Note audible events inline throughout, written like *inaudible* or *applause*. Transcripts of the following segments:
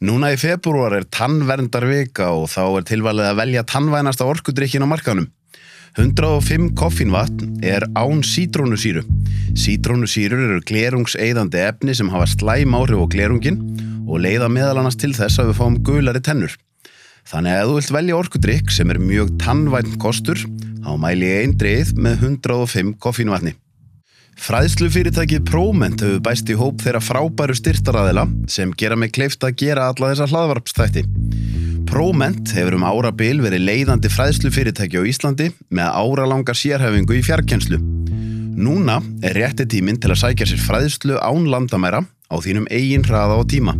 Núna í februar er tannverndarvika og þá er tilvalið að velja tannvænasta orkudrykkin á markanum. 105 koffínvatn er án sítrónusýru. Sítrónusýrur eru glerungseiðandi efni sem hafa slæm áhrif á glerungin og leiða meðal annars til þess að við fáum gulari tennur. Þannig að þú vilt velja orkudrykk sem er mjög tannvænt kostur, þá mæli ég einn dreið með 105 koffínvatni. Fræðslufyrirtækið Próment hefur bæst í hóp þeirra frábæru styrtaræðila sem gera mig kleift að gera alla þessa hlaðvarpstætti. Próment hefur um árabil verið leiðandi fræðslufyrirtæki á Íslandi með áralangar sérhefingu í fjarkenslu. Núna er rétti tíminn til að sækja sér fræðslu án landamæra á þínum eigin hraða og tíma.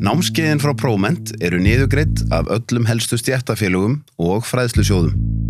Námskeiðin frá Próment eru niðugreitt af öllum helstu stjættafélugum og fræðslusjóðum.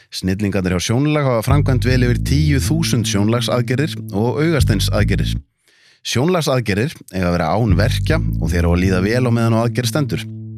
Snillingarnir hjá sjónlag hafa framkvæmt vel yfir 10.000 sjónlagsaðgerir og augasteinsaðgerir. Sjónlagsaðgerir eiga að vera án verkja og þeir á að líða vel á meðan á aðgerð stendur.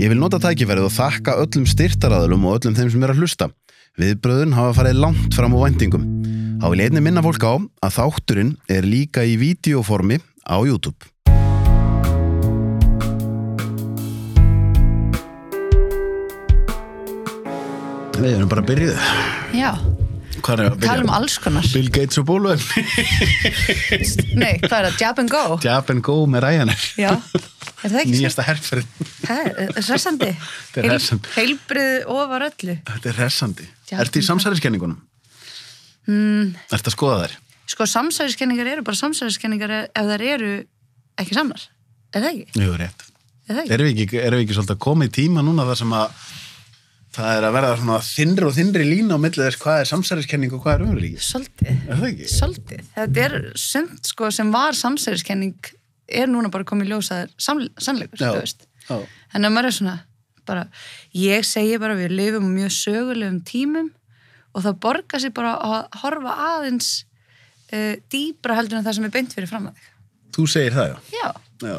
Ég vil nota tækifærið og þakka öllum styrtaraðalum og öllum þeim sem er að hlusta. Viðbröðun hafa farið langt fram á vendingum. Há vil einni minna fólk á að þátturinn er líka í videoformi á YouTube. Við erum bara að byrjuð. Já, Er tala um alls konar Bill Gates og bóluefni. *laughs* Nei, hvað er það? Jab and go? Jab and go með er svo? Nýjasta herrferð. Er *laughs* Þetta er hressandi. Heilbrið ofar öllu Þetta er hressandi. Jab Ertu í samsæriskenningunum? mm, Ertu að skoða þær? Sko, samsæðiskenningar eru bara samsæðiskenningar ef þær eru ekki samnar Er það ekki? Jú, rétt. Er? Erum við ekki, við ekki svolítið að koma í tíma núna þar sem að það er að verða svona þinnri og þinnri lína á milli þess hvað er samsæriskenning og hvað er umrýði? Svolítið Er það ekki? Svolítið Þetta er sumt sko sem var samsæðiskenning er núna bara komið í ljós að sam- sannleikur, þú veist. En að maður er svona, bara, ég segi bara við lifum mjög sögulegum tímum og það borgar sér bara að horfa aðeins uh, dýbra heldur en það sem er beint fyrir fram að þig. Þú segir það, já. Já, já.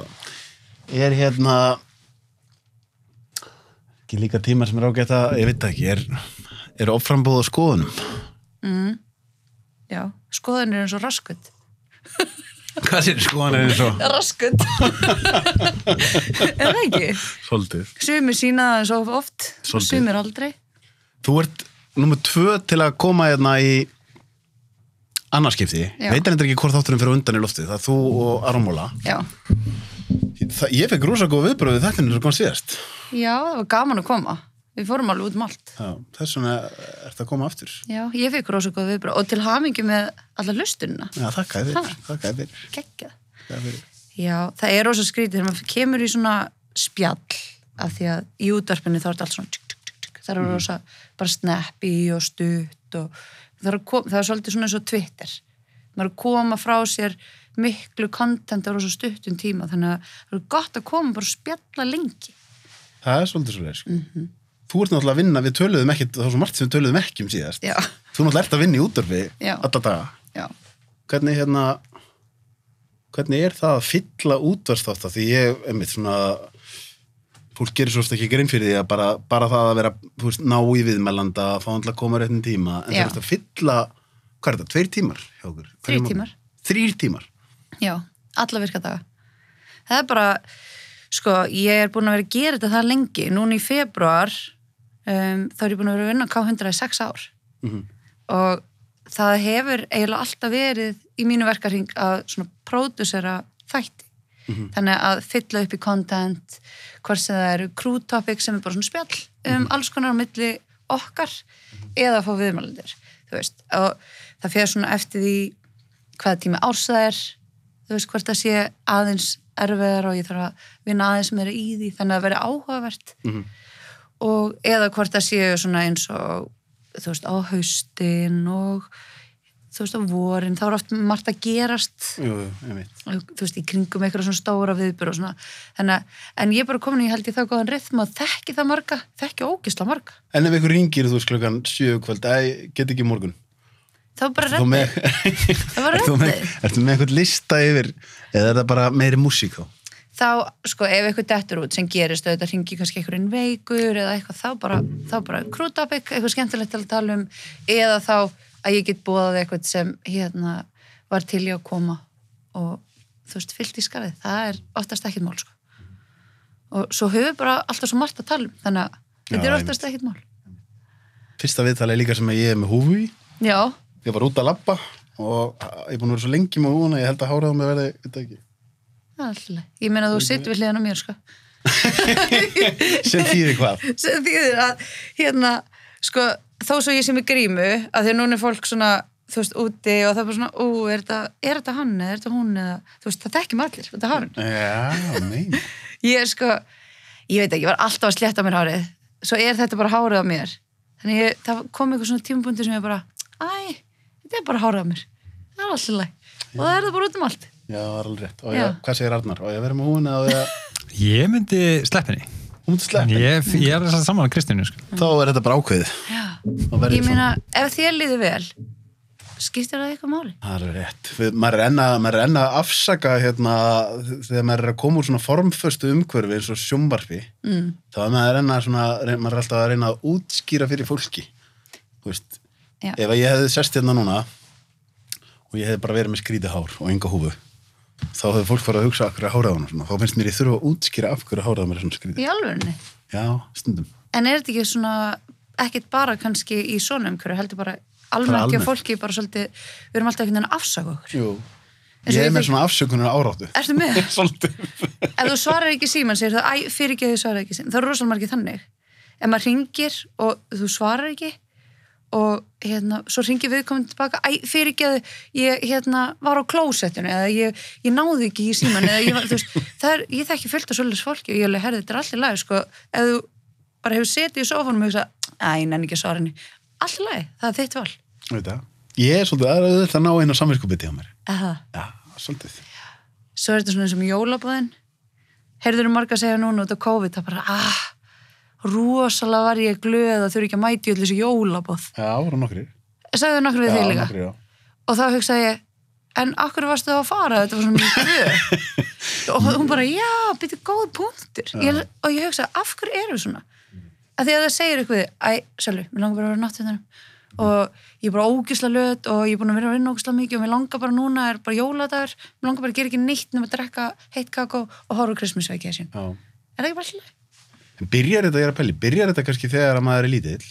Er hérna ekki líka tíma sem er ágætt að, ég veit ekki, er, er offrambóð á skoðunum? mm, já, skoðan er eins og raskut. *laughs* Hvað sér skoðan er eins og? *laughs* Raskut. er það ekki? Svolítið. Sumir sína það eins og oft og Svolítið. sumir aldrei. Þú ert nummer tvö til að koma hérna í annarskipti. Já. Veitir endur ekki hvort þátturinn fyrir undan í loftið. Það er þú og Armóla. Já. Það, ég fekk rosa góð viðbröð við þetta sem kom síðast. Já, það var gaman að koma. Við fórum alveg út um allt. Já, þess vegna ert að koma aftur. Já, ég fekk rosa góð viðbröð og til hamingi með alla lustunina. Já, þakka þér. Þakka þér. Geggjað. Þakka þér. Já, það er rosa skrítið þegar maður kemur í svona spjall af því að í útvarpinu þá er þetta allt svona tjuk, tjuk, tjuk, tjuk. það er rosa bara snappi og stutt og það er, kom, það er svolítið svona eins og Twitter maður að koma frá sér miklu content á rosa stuttum tíma þannig að það er gott að koma bara og spjalla lengi Það er svolítið svo leið. mm Þú ert náttúrulega að vinna, við töluðum ekki, var svo margt sem við töluðum ekki um síðast. Já, Þú náttúrulega ert að vinna í útvarfi Já. alla daga. já, Hvernig hérna, hvernig er það að fylla útvarsþátt því ég, einmitt svona, fólk gerir svo ekki grein fyrir því að bara, bara það að vera, veist, ná í viðmælanda, fá hann til að koma réttin tíma, en Já. þú veist að fylla, hvað er þetta, tveir tímar hjá okkur? Þrír Hverjum- tímar. Þrír tímar? Já, alla virka daga. Það er bara sko, ég er búin að vera að gera þetta það lengi. Núna í februar um, þá er ég búin að vera að vinna á K100 í sex ár. Mm og það hefur eiginlega alltaf verið í mínu verkarhing að svona pródusera þætti. Þannig að fylla upp í content hvort sem það eru crew topic sem er bara svona spjall um alls konar á milli okkar eða að fá viðmælendur þú veist, og það fyrir svona eftir því hvaða tími árs það er þú veist, hvort það sé aðeins erfiðar og ég þarf að vinna aðeins meira í því þannig að það veri áhugavert Mhm. og eða hvort það séu svona eins og þú veist, á haustin og þú veist, á vorin, þá er oft margt að gerast Jú, veit. þú veist, í kringum eitthvað svona stóra viðbyrð og svona, þannig að, en ég er bara komin í held ég þá góðan rithma og þekki það marga þekki ógisla marga, En ef ykkur ringir þú veist klukkan sjö kvöld, æ, get ekki í morgun. Þá bara Ertu þá það var ertu með, reddi *laughs* ertu með eitthvað lista yfir, eða er það bara meiri músík þá? þá, sko, ef eitthvað dettur út sem gerist, auðvitað ringi kannski einhverjum veikur eða eitthvað, þá bara, þá bara krútabik, eitthvað skemmtilegt til að tala um eða þá að ég get búið eitthvað sem hérna var til í að koma og þú veist, fyllt í skarið, það er oftast ekkit mál, sko. Og svo höfum við bara alltaf svo margt að tala um þannig að þetta er oftast ekkit mál. Fyrsta viðtalið er líka sem ég er með húfu í. Já, Ég var út að labba og ég er búin að vera svo lengi með húfuna, ég held að háraða mig verði, það ekki. alltaf ég meina að þú sitt við hliðan á mér, sko *laughs* Sem þýðir hvað? sem þýðir að hérna, sko, þó svo ég sem er grímu að því að núna er fólk svona þú veist, úti og það er bara svona, ú, er þetta, er þetta hann eða er þetta hún eða, þú veist, það þekkjum allir, þetta er hárun. Já, mein. *laughs* Ég er sko, ég veit ekki, ég var alltaf að slétta mér hárið, svo er þetta bara hárið á mér. Þannig ég, það kom eitthvað svona tímapunktur sem ég bara, æ, þetta er bara hárið á mér, það er alltaf læg. Og það er það bara út um allt. Já, það er alveg rétt. Og Já. ég, hvað segir Arnar? Og ég verið með húfuna og ég, *laughs* Ég myndi sleppinni. hún myndi sleppa. Ég, ég er þess að saman að Kristínu, sko. Þá er þetta bara ákveðið. Já. Þá verð Ég meina, ef þér líður vel, skiptir það eitthvað máli? Það er rétt. Við, maður, er enn að, maður er enn að afsaka hérna, þegar maður er að koma úr svona formföstu umhverfi eins og sjómbarfi Mm. þá er maður, enn að svona, rey- maður er alltaf að reyna að útskýra fyrir fólki. Þú veist, Já. ef að ég hefði sest hérna núna og ég hefði bara verið með skrítið hár og enga húfu þá hefði fólk farið að hugsa af hverju hárið á hana svona. Þá finnst mér ég þurfa að útskýra af hverju hárið á mér er svona skrítið. Í alvörunni? Já, stundum. En er þetta ekki svona, ekkit bara kannski í svona umhverju, heldur bara almennt almennt. fólki bara svolítið, við erum alltaf einhvern veginn að afsaka okkur. Jú. Og Ég ég er með svona afsökunar áráttu. Ertu með? *laughs* Svolítið. Ef þú svarar ekki síman, segir það, æ, fyrir ekki að þú svarar ekki síman. Það er rosalega margir þannig. Ef maður ringir og þú svarar ekki og hérna, svo ringir viðkomandi tilbaka, æ, fyrir ekki að ég hérna, var á klósettinu eða ég, ég náði ekki í síman eða ég, var- þú veist, *laughs* það er, ég þekki fullt af svolítið fólki og ég alveg, herði, þetta er allir lagi, sko, ef þú bara hefur setið í sofanum og hugsa, æ, ég nenni ekki að svara henni. Allir lagi, það er þitt val. Það? Ég er svolítið aðraðið að ná einu samvinskupiti á mér. Eða, Já, svolítið. svo er þetta svona eins og með jólabóðin heyrður þú marga að segja núna út á COVID það bara, ah, rosalega var ég glöð að þurfi ekki að mæti öll þessu jólabóð Já, voru nokkrir. sagði nokkur við Já, þig líka nokkrir, já. og þá hugsaði ég, en akkur varstu þá að fara þetta var svona mjög glöð *laughs* og hún bara, já, byrju góð punktur ég, og ég hugsaði, af hverju erum við svona að því að það segir eitthvað æ, Sölvi, mér langar bara að vera náttúrðanum og ég er bara ógisla löt og ég er búin að vera að vinna ógisla mikið og mér langar bara núna er bara jóladagur, mér langar bara að gera ekki neitt nema að drekka heitt kakó og horfa krismisveikið sín. Já. Er það ekki bara alltaf? Byrjar þetta, ég er að pæli, byrjar þetta kannski þegar að maður er lítill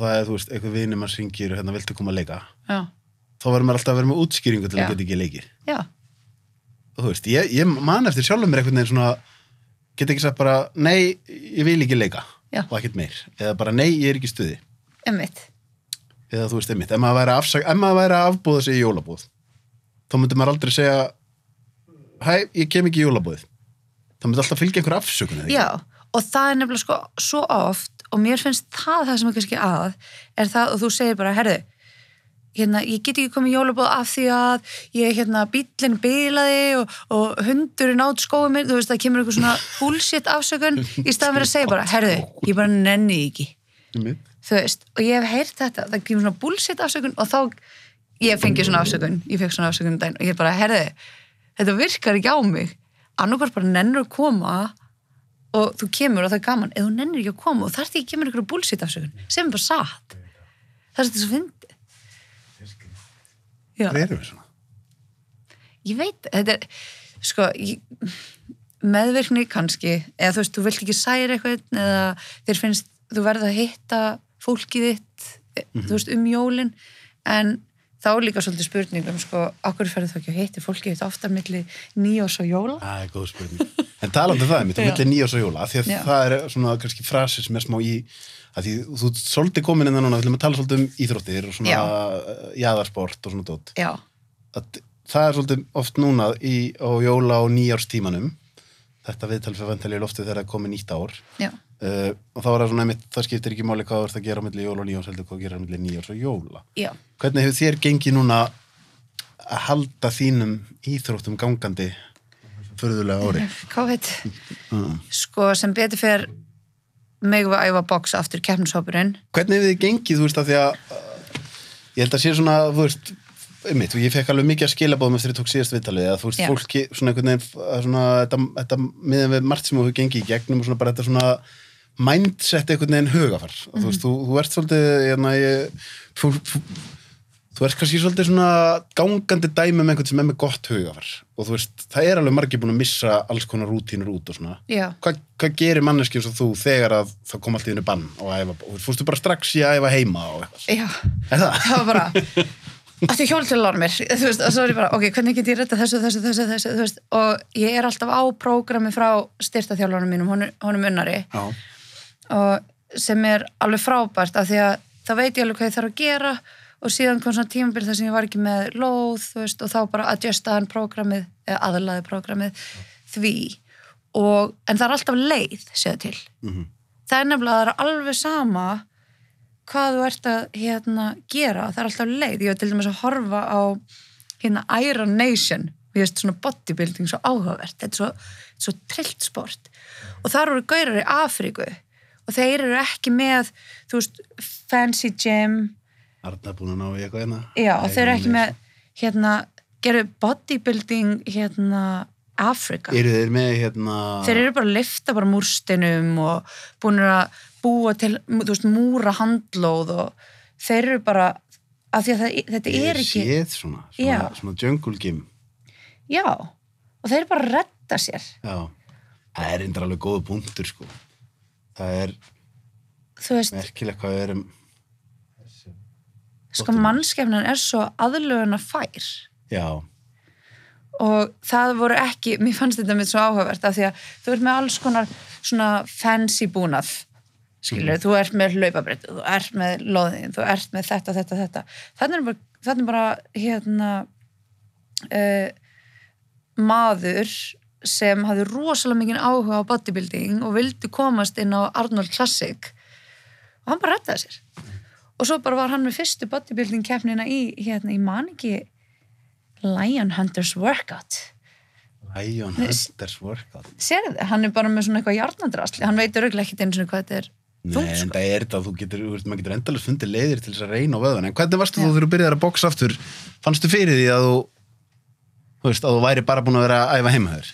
það er, þú veist, eitthvað vinið maður syngir og hérna viltu koma að leika Já. þá verður maður alltaf að vera með útskýringu til Já. að geta ekki leikið Já. og þú veist, ég, ég man eftir sjálfum mér einhvern veginn svona geta ekki sagt bara, nei, ég vil ekki leika og ekkert meir, eða bara, nei, ég er ekki stuði Emmitt. eða þú veist, einmitt, ef maður væri að, afsak, ef maður væri að afbúða sig í jólabúð þá myndi maður aldrei segja hæ, ég kem ekki í jólabúð þá myndi alltaf fylgja einhver afsökun eða ekki? Og það er nefnilega sko svo oft og mér finnst það það sem er kannski að er það og þú segir bara, herðu hérna, ég get ekki komið í jólabóð af því að ég, hérna, bíllinn bilaði og, og hundurinn átt skóið mér, þú veist, það kemur eitthvað svona *laughs* bullshit afsökun í staðan fyrir að segja bara, herðu, ég bara nenni ekki. Þú veist, og ég hef heyrt þetta það kemur svona bullshit afsökun og þá ég fengi svona afsökun, ég fekk svona afsökun um og ég bara, herðu, þetta virkar ekki á mig. Annarkvært bara nennur að koma og þú kemur og það er gaman. Eða þú nennir ekki að koma og þar því kemur ykkur bullshit afsökun sem er bara satt. Það er þetta svo fyndi Já, Hvað erum við svona? ég veit, þetta er sko, ég, meðvirkni kannski, eða þú veist, þú vilt ekki særa eitthvað eða þér finnst þú verð að hitta fólkið þitt þú veist, um jólin. En þá er líka svolítið spurningum sko, okkur ferðu þá ekki að hitti fólki þetta ofta milli nýjós og jóla Það er góð spurning. En talandi um það, mitt, um Já. milli nýjás og jóla, því að Já. það er svona kannski frasi sem er smá í, því þú ert svolítið komin inn núna, við viljum að tala svolítið um íþróttir og svona Já. uh, jaðarsport og svona dót. já, Að, það er svolítið oft núna í, á jóla og nýjárstímanum, þetta viðtal fyrir vantalið loftið þegar það komið nýtt ár. Uh, og þá er það svona einmitt, það skiptir ekki máli hvað þú ert að gera á milli jóla og nýjárs, heldur hvað að gera á milli nýjárs og jóla. já Hvernig hefur þér gengið núna að halda þínum íþróttum gangandi förðulega ári? *laughs* COVID *laughs* Mm. sko sem betur megum við að æfa box aftur keppnishópurinn Hvernig hefur þið gengið, þú veist, að því að uh, ég held að sé svona, þú veist einmitt, og ég fekk alveg mikið að skilabóðum eftir ég tók síðast viðtalið, að þú veist, Já. fólki svona einhvern veginn, að svona, þetta, þetta miðan við margt sem þú hefur gengið í gegnum og svona bara þetta svona mindset einhvern veginn hugafar, mm þú veist, þú, þú ert svolítið, hérna, ég þú, þú, þú ert kannski svolítið svona gangandi dæmi með einhvern sem er með gott hugafar. Og þú veist, það er alveg margir búin að missa alls konar rútínur út og svona. Já, hvað, gerir manneski eins og þú þegar að það kom allt í henni bann og æfa, og fórstu bara strax í að æfa heima og eitthvað, *laughs* já er það? það var bara áttu hjól til að lána mér þú veist, og svo er ég bara, ok, hvernig get ég retta þessu, þessu, þessu, þessu þú veist, og ég er alltaf á prógrami frá styrtaþjálfarnum mínum, honum, honum unnari Já, og sem er alveg frábært af því að þá veit ég alveg hvað ég þarf að gera og síðan kom svona tímabil þar sem ég var ekki með lóð, þú veist, og þá bara adjusta hann prógramið, eða aðlaði prógramið því og en það er alltaf leið, segja til Mhm. það er nefnilega, það er alveg sama hvað þú ert að hérna gera, það er alltaf leið. Ég var til dæmis að horfa á hérna Iron Nation, við veist svona bodybuilding svo áhugavert, þetta er svo, svo trillt sport. Og þar eru gaurar í Afríku. Og þeir eru ekki með, þú veist fancy gym, Arna búin að ná í eitthvað hérna? Já, Nei, þeir eru ekki með hérna, gerðu bodybuilding hérna Afrika Eru þeir með hérna þeir eru bara að lifta bara múrstinum og búin að búa til þú veist, múra handlóð og þeir eru bara af því að það, þetta Ég er ekki séð svona, svona, svona jungle gym. Já, og þeir bara redda sér. Já, það er eindir alveg góðu punktur sko. Það er veist, merkilegt hvað við erum sko mannskefnan er svo aðlöguna fær Já, og það voru ekki, mér fannst þetta með svo áhugavert af því að þú ert með alls konar svona fancy búnað skilur, þú ert með hlaupabrett þú ert með loðin, þú ert með þetta, þetta, þetta. Þannig er bara, þannig er bara hérna uh, maður sem hafði rosalega mikið áhuga á bodybuilding og vildi komast inn á Arnold Classic. Og hann bara rettaði sér. Og svo bara var hann með fyrstu bodybuilding keppnina í, hérna, ég man ekki Lion Hunters Workout. Lion Hunters Workout. Sérðu, hann er bara með svona eitthvað hjarnadrasli hann veitur auðvitað ekki eins og hvað þetta er Nei, þungt en sko. það er þetta, þú getur, þú veist, maður getur endalist fundið leiðir til þess að reyna á vöðun, en hvernig varstu Já. þú þegar þú byrjaðir að boksa aftur, fannstu fyrir því að þú, þú veist, að þú væri bara búin að vera að æfa heima þér?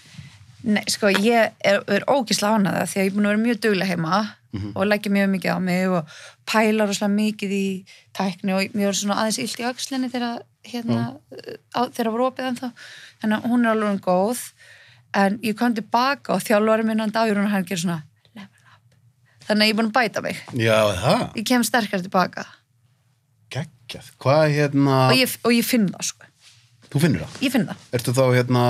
Nei, sko, ég er, er ógisla ánaða því að ég er búin að vera mjög duglega heima og leggja mjög mikið á mig og pæla rosalega mikið í tækni og mér var svona aðeins illt í öxlinni þegar hérna, á, þegar voru opið ennþá þannig að hún er alveg góð en ég kom tilbaka og þjálfari minn hann dagur og hann gerir svona þannig að ég er búin að bæta mig. Já, það, ég kem sterkar tilbaka geggjað, hvað hérna, og ég, og ég finn það sko, þú finnur það? ég finn það. Ertu þá hérna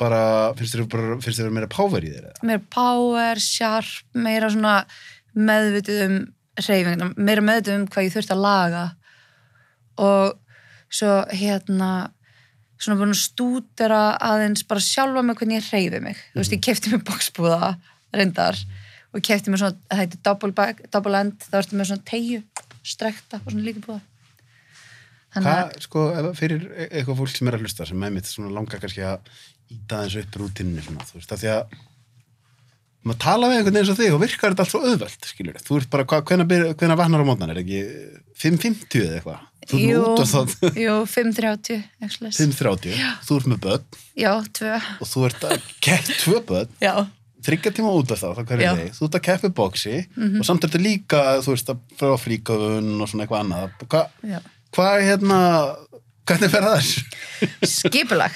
bara, finnst þér bara, finnst þér meira power í þér meira power, sharp, meira svona meðvituð um hreyfingina, meira meðvituð um hvað ég þurfti að laga. Og svo hérna svona búin að stúdera aðeins bara sjálfa mig hvernig ég hreyfi mig. Þú veist, ég kefti mig boxbúða reyndar og kefti mig svona, það heitir double, double end, þá ertu með svona tegju strekta og svona líka búða að Hvað, sko, fyrir e- eitthvað fólk sem er að hlusta sem með mitt svona langar kannski að íta aðeins upp rútinni svona, þú veist, af því að maður tala við einhvern veginn eins og þig og virkar þetta allt svo auðvelt, skilur þú ert bara, hvenær vaknar á mótnan, er ekki 5.50 eða eitthvað? Jú, jú, 5.30 actually. 5.30, þú ert með börn. Já, tvö. Og þú ert að keppa tvö börn. Já, þryggja tíma út af þá, það hverju leið þú ert að keppa í boxi Mhm. og samt er þetta líka, þú veist, að frá fríkafun og svona eitthvað annað. Hva, hvað, hérna hvernig fer það? Þessu? skipulag.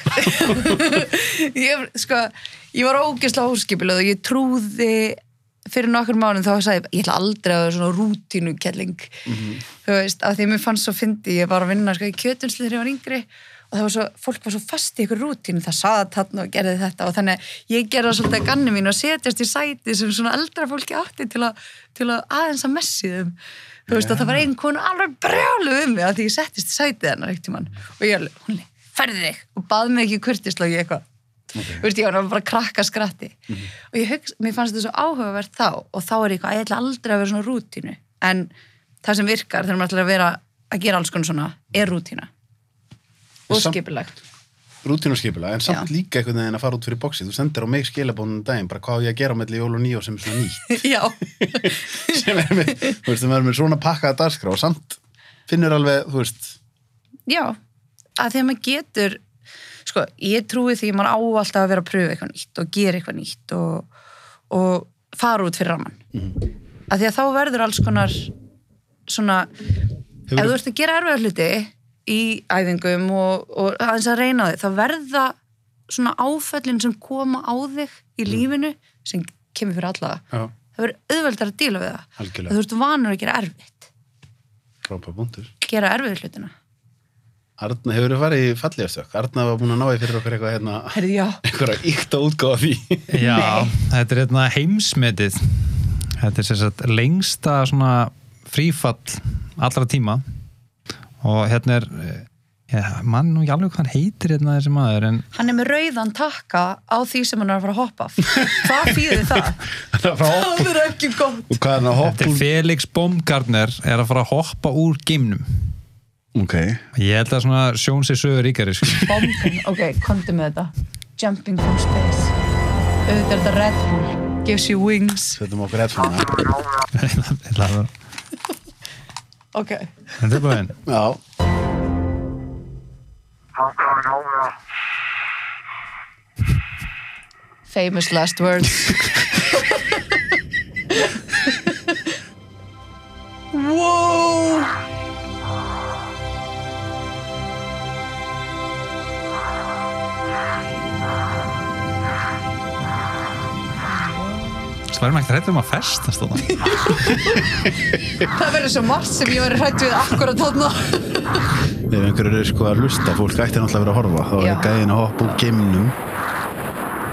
*laughs* Ég, sko, ég var ógeðslega óskipulag og ég trúði fyrir nokkur mánum þá sagði ég, ég ætla aldrei að vera svona rútínukelling. Þú veist, af því að mér fannst svo fyndi ég var að vinna sko, í kjötunsli þegar ég var yngri og það var svo, fólk var svo fast í ykkur rútínu það saði þarna og gerði þetta. Og þannig ég gerði það svolítið að ganni mín og setjast í sæti sem svona eldra fólki átti til að, til að aðeins að messi þeim. Þú veist, og það var einn konu alveg brjálu um mig að því ég settist í sætið hennar eitt tímann. Og ég alveg, hún leið, ferði þig. Og bað mig ekki kurtislagi eitthvað. Þú veist, ég var bara að krakka skratti. Og ég hugsa, mér fannst þetta svo áhugavert þá. Og þá er ég eitthvað, ég ætla aldrei að vera svona rútínu. En það sem virkar þegar maður ætlar að vera að gera alls konar svona er rútína og Samt- skipulegt rútínu skipulega, en samt Já. líka einhvern veginn að fara út fyrir bóksið, þú sendir á mig skilabónum daginn, bara hvað á ég að gera á melli jól og nýjó sem er svona nýtt, *laughs* Já, *laughs* sem er með, þú veist, það er með svona pakkaða dagskrá. Og samt finnur alveg, þú veist, já. Að að maður getur sko, ég trúi því að maður á alltaf að vera að pröfa eitthvað nýtt og gera eitthvað nýtt og, og fara út fyrir raman mm að því að þá verður alls konar svona ef þú ert að gera hluti í æfingum og, og aðeins að reyna á þig, þá verða svona áföllin sem koma á þig í lífinu sem kemur fyrir alla já, það verður auðveldar að díla við það. Algjörlega. að þú ert vanur að gera erfitt. Frábæð búndur. gera erfið hlutina. Arna hefur verið farið í fallegastök, Arna var búin að ná í fyrir okkur eitthvað hérna, já, *laughs* einhverja íkta útgáða því. Já, þetta er hérna heimsmetið. Þetta er sem sagt lengsta svona frífall allra tíma og hérna er, eh, já, mann ekki alveg hvað hann heitir hérna þessi maður en hann er með rauðan takka á því sem hann er að fara að hoppa af. hvað þýðir það? *laughs* Það er það er ekki gott Og hvað er hann að hoppa þetta er Felix Baumgartner er að fara að hoppa úr geimnum. Ok, Ég held að svona sjón sér sögur ríkari. Bombing, ok, komdu með þetta Jumping from space auðvitað er þetta Red Bull gives you wings setjum okkur rétt svona. *laughs* Ég ætla að- ok, Þetta er bara einn. Já, I'm coming over. famous last words wow Það verður maður ekki hrættur um að festast þarna. það verður svo margt sem ég verður hrætt við akkurat þarna ef einhverju er sko að hlusta, fólk ætti náttúrulega að vera að horfa, þá er gæðin að hoppa úr geimnum.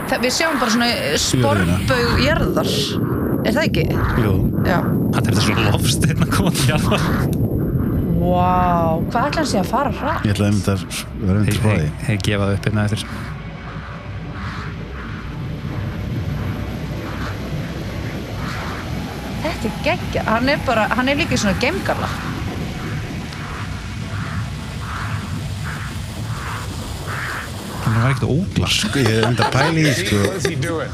það, við sjáum bara svona sporbaug jarðar er það ekki? Jú, já Þetta er þessu lofsteinn að koma til hérna. wow, hvað ætla hann sé að fara hrætt? ég ætlaði að vera einmitt að spá því. Ég gefa það upp hérna eftir. Þetta er geggja, hann er bara hann er líka í svona gemgalla Það var ekkert óglar. Sko, ég er einmitt að pæla í, sko, What's he doing?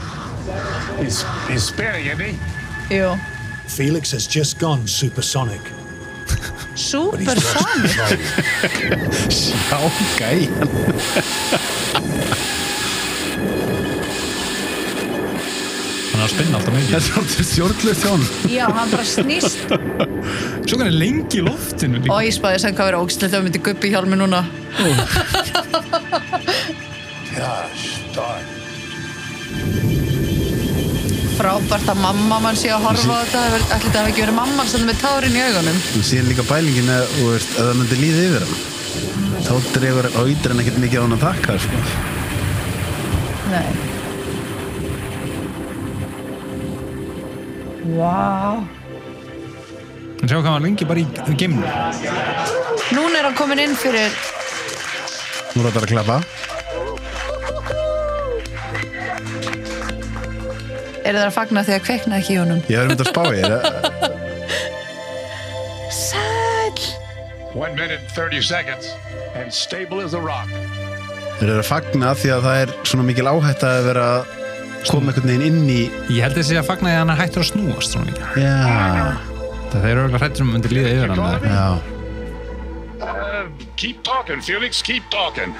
He's, he's spinning, isn't he? jú, Felix has just gone supersonic. super sonic sjá gæjan. Hann er að spinna alltaf mikið. Þetta er svolítið stjórnlega þjón. já, hann bara snýst Svo kann ég lengi í loftinu líka. og ég spæði sem hvað verið ógslegt ef við myndi guppi hjálmi núna frábært að mamma mann sé að horfa á þetta ætli þetta hafi ekki verið mamman sem er með tárin í augunum Þú sér líka pælingin að, það myndi líða yfir hann. Þá dregur auður en ekkert mikið á hann að takka, sko. nei Vá En sjá hvað hann lengi bara í, geimnu. Núna er hann komin inn fyrir Nú er þetta að klappa. Er það að fagna því að kveikna ekki í honum? Ég er einmitt að spá í þér. *laughs* Sæl One minute, 30 seconds, and stable as a rock. Þeir eru að fagna því að það er svona mikil áhætta að vera að koma einhvern veginn inn í... Ég held þessi að fagna því að hann er hættur að snúast svona mikið. Já, Það þeir eru auðvitað hrættur um að myndi líða yfir hann. Uh, keep talking, Felix, keep talking.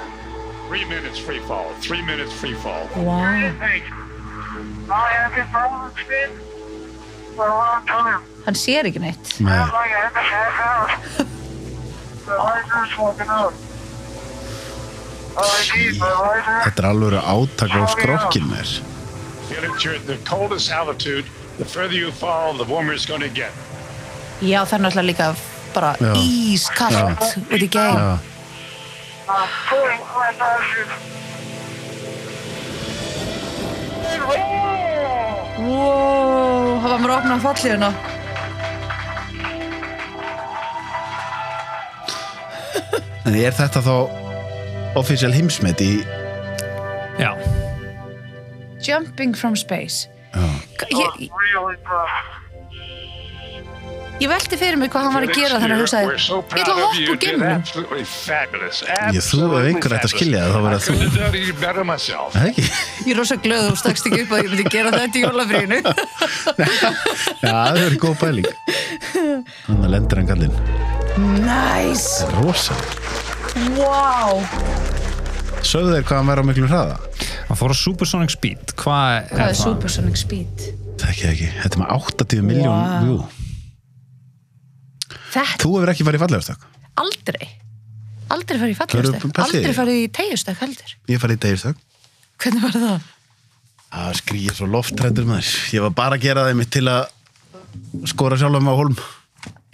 Three minutes free fall, three minutes free fall. Vá I have been following Finn for a long time. Hann sér ekki neitt Nei. Like I have a half hour. The lighter's walking out. Indeed, my lighter. Þetta er alveg átak á skrokkin mér. Felix, you're at the coldest altitude The further you fall, the warmer it's going to get. Já, það er náttúrulega líka bara ískallt út í parachute. Wow, það var mér að opna fallíðuna. En er þetta þá official heimsmet í Já, Jumping from space. Ég, ég velti fyrir mig hvað hann var að gera þannig að hugsaði, ég ætla að hoppa you. úr fabulous. Ég, þú, Absolutely einhver ætti að skilja það, þá verður I það þú. Það ekki? Ég er rosa glöð og stakst ekki upp að ég myndi gera þetta í jólafrínu. *laughs* Já, það verður góð pæling. Þannig að lendir hann gallinn. Nice, Rosa. wow. Sögðu þeir hvað hann verður á miklum hraða? Hann fór á Supersonic Speed Hvað er, Hvað er það? supersonic speed? Það ekki ekki. Þetta er með 80 miljón. Þetta Þú hefur ekki farið í fallegustak. aldrei. Aldrei farið í því? Aldrei farið í tegjustek heldur. Ég farið í degistak. Hvernig var það? Það skrýja svo loftrættur þess. Ég var bara að gera það mitt til að skora sjálfum á holm.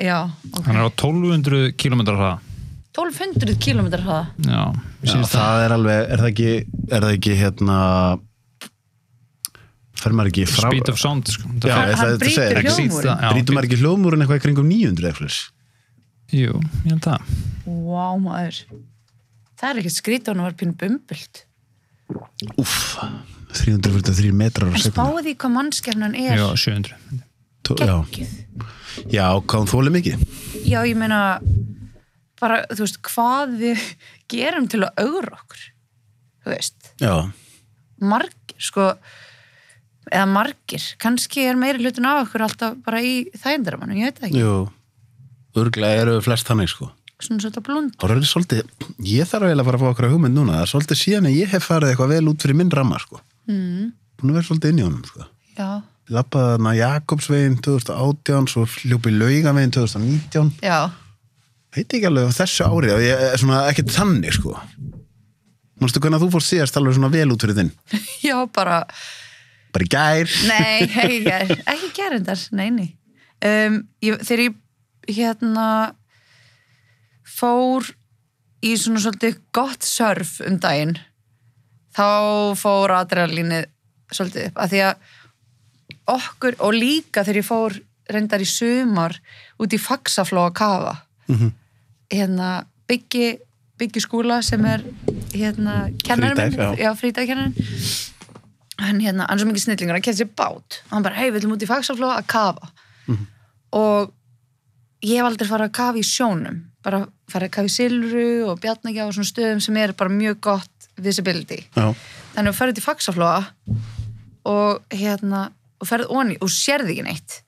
Já, ok. Hann er á 1200 km hraða 1200 km hraða. Já, Já, það það er alveg, er það ekki, er það ekki hérna, fer maður ekki frá... Speed of sound sko. Já, Það Hann að segja, brýtur. Já, Brýtum maður ekki hljóðmúrin eitthvað í kringum 900 eitthvað? Jú, ég held það Vá maður. Það er ekkert skrítið hann var pínu bumbult. Úff, 343 metrar á En sekund. spáði því hvað mannskefnan er Já, 700 Já, geggjuð. já, hvað hún þóli mikið? Já, ég meina bara, þú veist, hvað við *laughs* gerum til að augra okkur. Þú veist, margir, sko, eða margir, kannski er meiri hlutin af okkur alltaf bara í þægindaramann, ég veit það ekki, jú, örglega eru flest þannig sko. svona svolítið blund. Það er svolítið, ég þarf eiginlega að fara að fá okkur hugmynd núna, það er svolítið síðan að ég hef farið eitthvað vel út fyrir minn ramma sko. Mm, Búin að vera svolítið inn í honum sko. já, Lappaði þarna Jakobsvegin 2018, svo hljópi Laugavegin 2019. já, Veit ekki alveg á þessu ári, og ég er svona ekkert þannig sko. Manstu hvernig að þú fórst síðast alveg svona vel út fyrir þinn? *laughs* já, bara, Bara í gær? nei, *laughs* ekki ger, ekki gerindar, nei, nei. Um, ég, þegar ég, hérna, fór í svona svolítið gott surf um daginn, þá fór adrenalínið svolítið upp, af því að okkur, og líka þegar ég fór reyndar í sumar út í faxafló að kafa hérna byggi byggi skúla sem er hérna frídagkennarinn hann hérna, hann er svo mikið snillingur, hann kemur sér bát. Hann bara, hei, við ætlum út í faxafló að kafa. Og ég hef aldrei farið að kafa í sjónum. Bara farið að kafa í silru og bjarnækja og svona stöðum sem er bara mjög gott visibility. Já. þannig að ferðu til faxaflóa og hérna og ferðu onni og sérði ekki neitt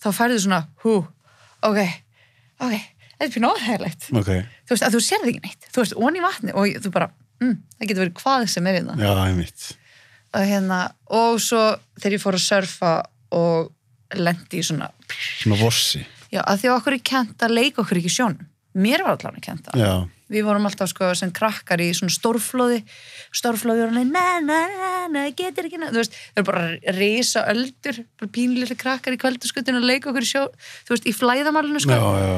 þá ferðu svona, hú, ok ok, þetta er pínu óþægilegt. Ok, þú veist, að þú sérði ekki neitt. Þú veist, onni í vatni og þú bara mm, það getur verið hvað sem er hérna og hérna, og svo þegar ég fór að surfa og lendi í svona Svona vossi. já, að því að okkur er kent að leika okkur ekki í sjónum. Mér var allan að kent það Já. við vorum alltaf sko sem krakkar í svona stórflóði. Stórflóði og hann na na na na, getur ekki na þú veist, þau eru bara að risa öldur bara pínlítið krakkar í kvöldaskuttinu að leika okkur í sjó, þú veist, í flæðamálinu sko. Já, já,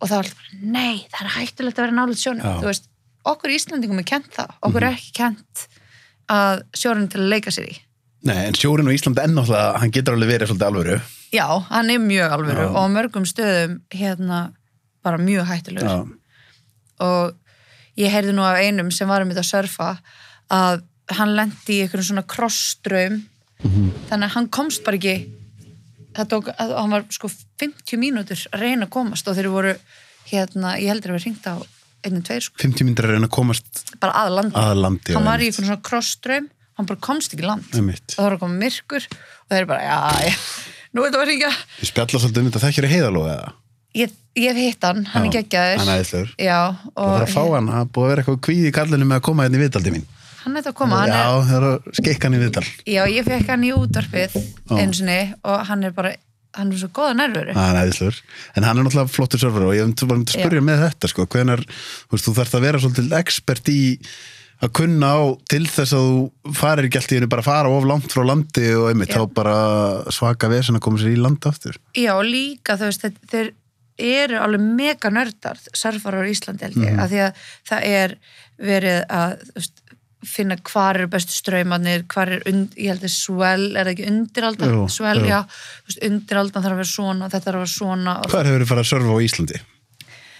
og það var alltaf bara, nei, það er hættulegt að vera nálega sjónum, þú veist, okkur Íslandingum er kent það, okkur er ekki kent að sjórun til að leika sér í. Nei, en sjórin á Íslandi ennáttúrulega, hann getur alveg verið svolítið alvöru. já, hann er mjög alvöru Já. og á mörgum stöðum hérna bara mjög hættulegur. Já. og ég heyrði nú af einum sem var um þetta að surfa að hann lendi í einhvern svona krossströym þannig að hann komst bara ekki það tók, að, hann var sko 50 mínútur að reyna að komast og þeir voru hérna, ég heldur að við ringt á einu tveir sko, 50 myndir að reyna að komast bara að landi að landi. hann var í svona krossströym hann bara komst ekki land Einmitt. og það að koma myrkur og þeir bara, já, já nú er þetta að ringa Við spjalla svolítið um þetta þekkjur í heiðalóð eða? ég, ég hitt hann, hann er geggjaður hann er æðislegur. Það þarf að fá hann, það er búið að vera eitthvað kvíð í kallinu með að koma hérna í viðtaldi mín. Hann þetta að koma hann Já, er, það er að skeikka hann í viðtal. Já, ég fekk hann í útvarpið Já. einu sinni og hann er bara, hann er svo. Það er æðislegur. En hann er náttúrulega flottur server og ég var myndi að spyrja með þetta, sko, hvenar, þú veist, þú þarft að vera svolítið expert í að kunna á til þess að þú farir ekki allt í henni bara að fara of langt frá landi og einmitt Já. þá bara svaka vesen að koma sér í land aftur Já, líka þú veist, þeir, eru alveg mega nördar surfarar á Íslandi Mhm. af því að það er verið að veist, finna hvar eru bestu straumarnir, hvar er, ég held að swell, er það ekki undiraldan? Jú, swell, jú. já, undiraldan þarf að vera svona, þetta þarf að vera svona og Hvað hefur verið farið að surfa á Íslandi?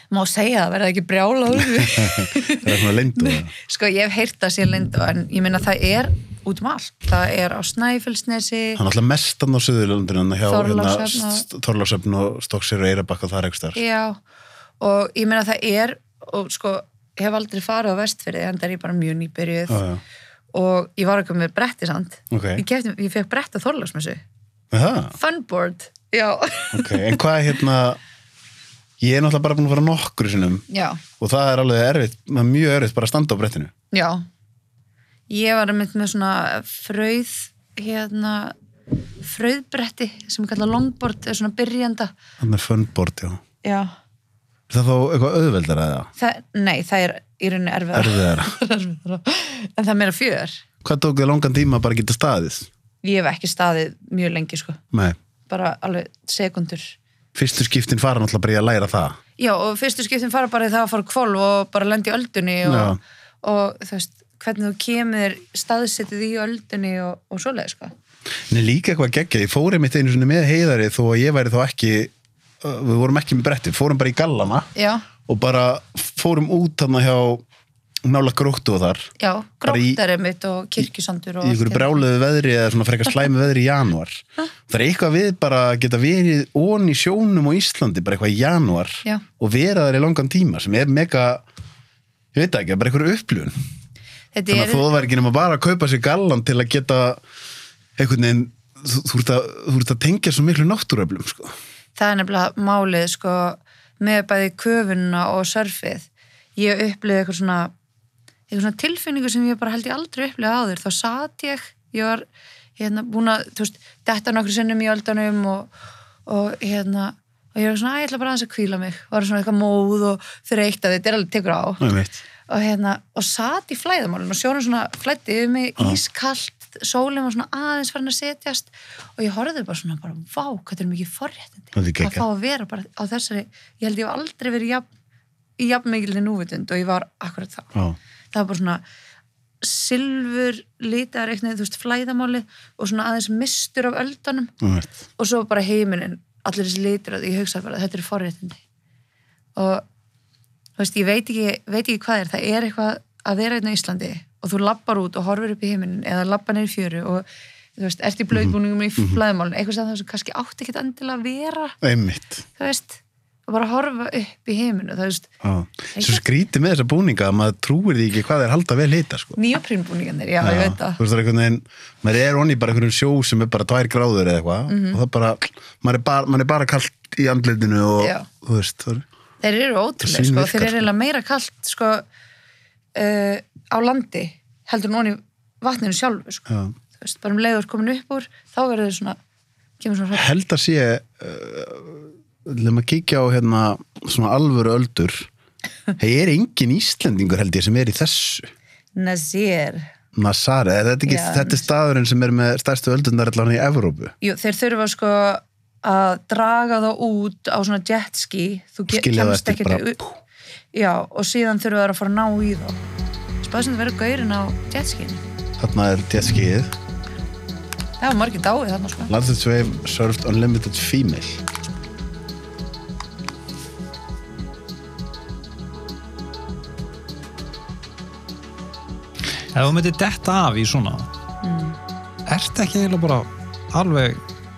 má segja það, verða ekki brjála því. *laughs* Er það svona lindu? sko, ég hef heyrt það síðan lindu, en ég minna það er út um allt, það er á Snæfellsnesi Hann er alltaf mestan á Þorlákshöfn og- Þorlásöfn og Stokksir og Eirabakka og þar ekstar Já, og ég meina það er og sko, hef aldrei farið á vestfyrði en það er ég bara mjög nýbyrjuð. Já, já. og ég var eitthvað með bretti samt Ok. ég, kefti, ég fekk brett á Þorlagsmessu Það, Funboard, já. Ok, en hvað er hérna ég er náttúrulega bara búin að fara nokkru sinnum. Já, og það er alveg erfitt, er mjög erfitt bara að standa á brettinu. Já. Ég var með, með svona frauð hérna frauðbretti sem er kallað longboard eða svona byrjanda. Þannig er funboard, já. Já, það þá eitthvað auðveldar eða? það, nei, það er í rauninni erfiðar *laughs* Erfiðara. en það er meira fjör Hvað tók þið langan tíma að bara geta staðið? Ég hef ekki staðið mjög lengi sko Nei, bara alveg sekundur fyrstu skiptin fara náttúrulega bara í að læra það Já, og fyrstu skiptin fara bara í það að fara kvolf og bara lendi í öldunni og, Já. og þú veist, hvernig þú kemur staðsettið í öldunni og, og svoleið, sko. En líka eitthvað geggjað, ég fóri mitt einu sinni með heiðari þó að ég væri þá ekki við vorum ekki með bretti, fórum bara í gallana Já, og bara fórum út þarna hjá nála gróttu og þar. Já, Bara í- grótari mitt og kirkjusandur og í ykkur allt brjáluðu veðri eða svona frekar slæmi veðri í janúar. Það er eitthvað við bara geta verið ón í sjónum á Íslandi, bara eitthvað í janúar Já. og vera þar í langan tíma sem er mega ég veit ekki, bara eitthvað Þetta þannig að þú væri ekki nema bara að kaupa sér gallan til að geta einhvern veginn þú, ert að, þú ert að tengja svo miklu náttúröflum sko. Það er nefnilega málið, sko, með bæði köfunna og surfið. Ég upplifði eitthvað svona, eitthvað svona tilfinningu sem ég bara held ég aldrei upplifði áður. Þá satt ég, ég var hérna búin að, þú veist, detta nokkru sinnum í öldunum og, og hérna, og ég var svona, að ég ætla bara aðeins að kvíla mig. Var svona eitthvað móð og þreytt að þetta er alveg tekur á. Einmitt. og hérna, og satt í flæðamálun og sjónum svona flætti yfir mig ískallt, sólinn var svona aðeins farin að setjast og ég horfði bara svona bara, vá, hvað er mikið geggjað. að fá að vera bara á þessari ég held ég hef aldrei verið jafn, í jafn mikilni núvitund og ég var akkurat þá Já. það var bara svona silfur litar eitthvað, þú veist, flæðamáli og svona aðeins mistur af öldunum Einmitt. og svo bara heiminin allir þessi litur að ég hugsa bara þetta er forréttindi og þú veist, ég veit ekki, veit ekki hvað er það er eitthvað að vera einn á Íslandi og þú lappar út og horfir upp í heiminin eða lappar neyri fjöru og þú veist, ert í blöðbúningum í flæðmálun eitthvað sem það sem kannski átti ekkert endilega að vera Einmitt. þú veist, og bara horfa upp í heiminu þú veist, Já. Svo skrítið með þessa búninga að maður trúir því ekki hvað þeir halda vel hita sko. nýjaprínbúningarnir, já, ég veit það þú veist það er einhvern veginn maður er onni bara einhverjum sjó sem er bara tvær gráður eða eitthvað Mhm. og það bara, maður er bara, maður er bara kallt í andlitinu og Já. þú veist þeir eru ótrúlega, sko, þeir eru meira kallt sko, uh, á landi heldur núni vatninu sjálfu sko. Þú veist, bara um leiður komin upp úr þá verður þau svona, kemur svona held að sé uh, þegar maður kíkja á hérna svona alvöru öldur. *laughs* Það er engin Íslendingur held ég sem er í þessu? Nazir, Nasari, er þetta, ekki, Já. þetta er staðurinn sem er með stærstu öldundar allan í Evrópu. Jú, þeir þurfa sko að draga þá út á svona jetski þú það kemst u- já, og síðan þurfa þeir að fara að ná í þá spáðum sem verður gaurin á jetskinu þarna er jetskið það var margir dáið þarna sko. Wave Served Unlimited Female. Ef þú myndir detta af í svona Mm. Ertu ekki eiginlega bara alveg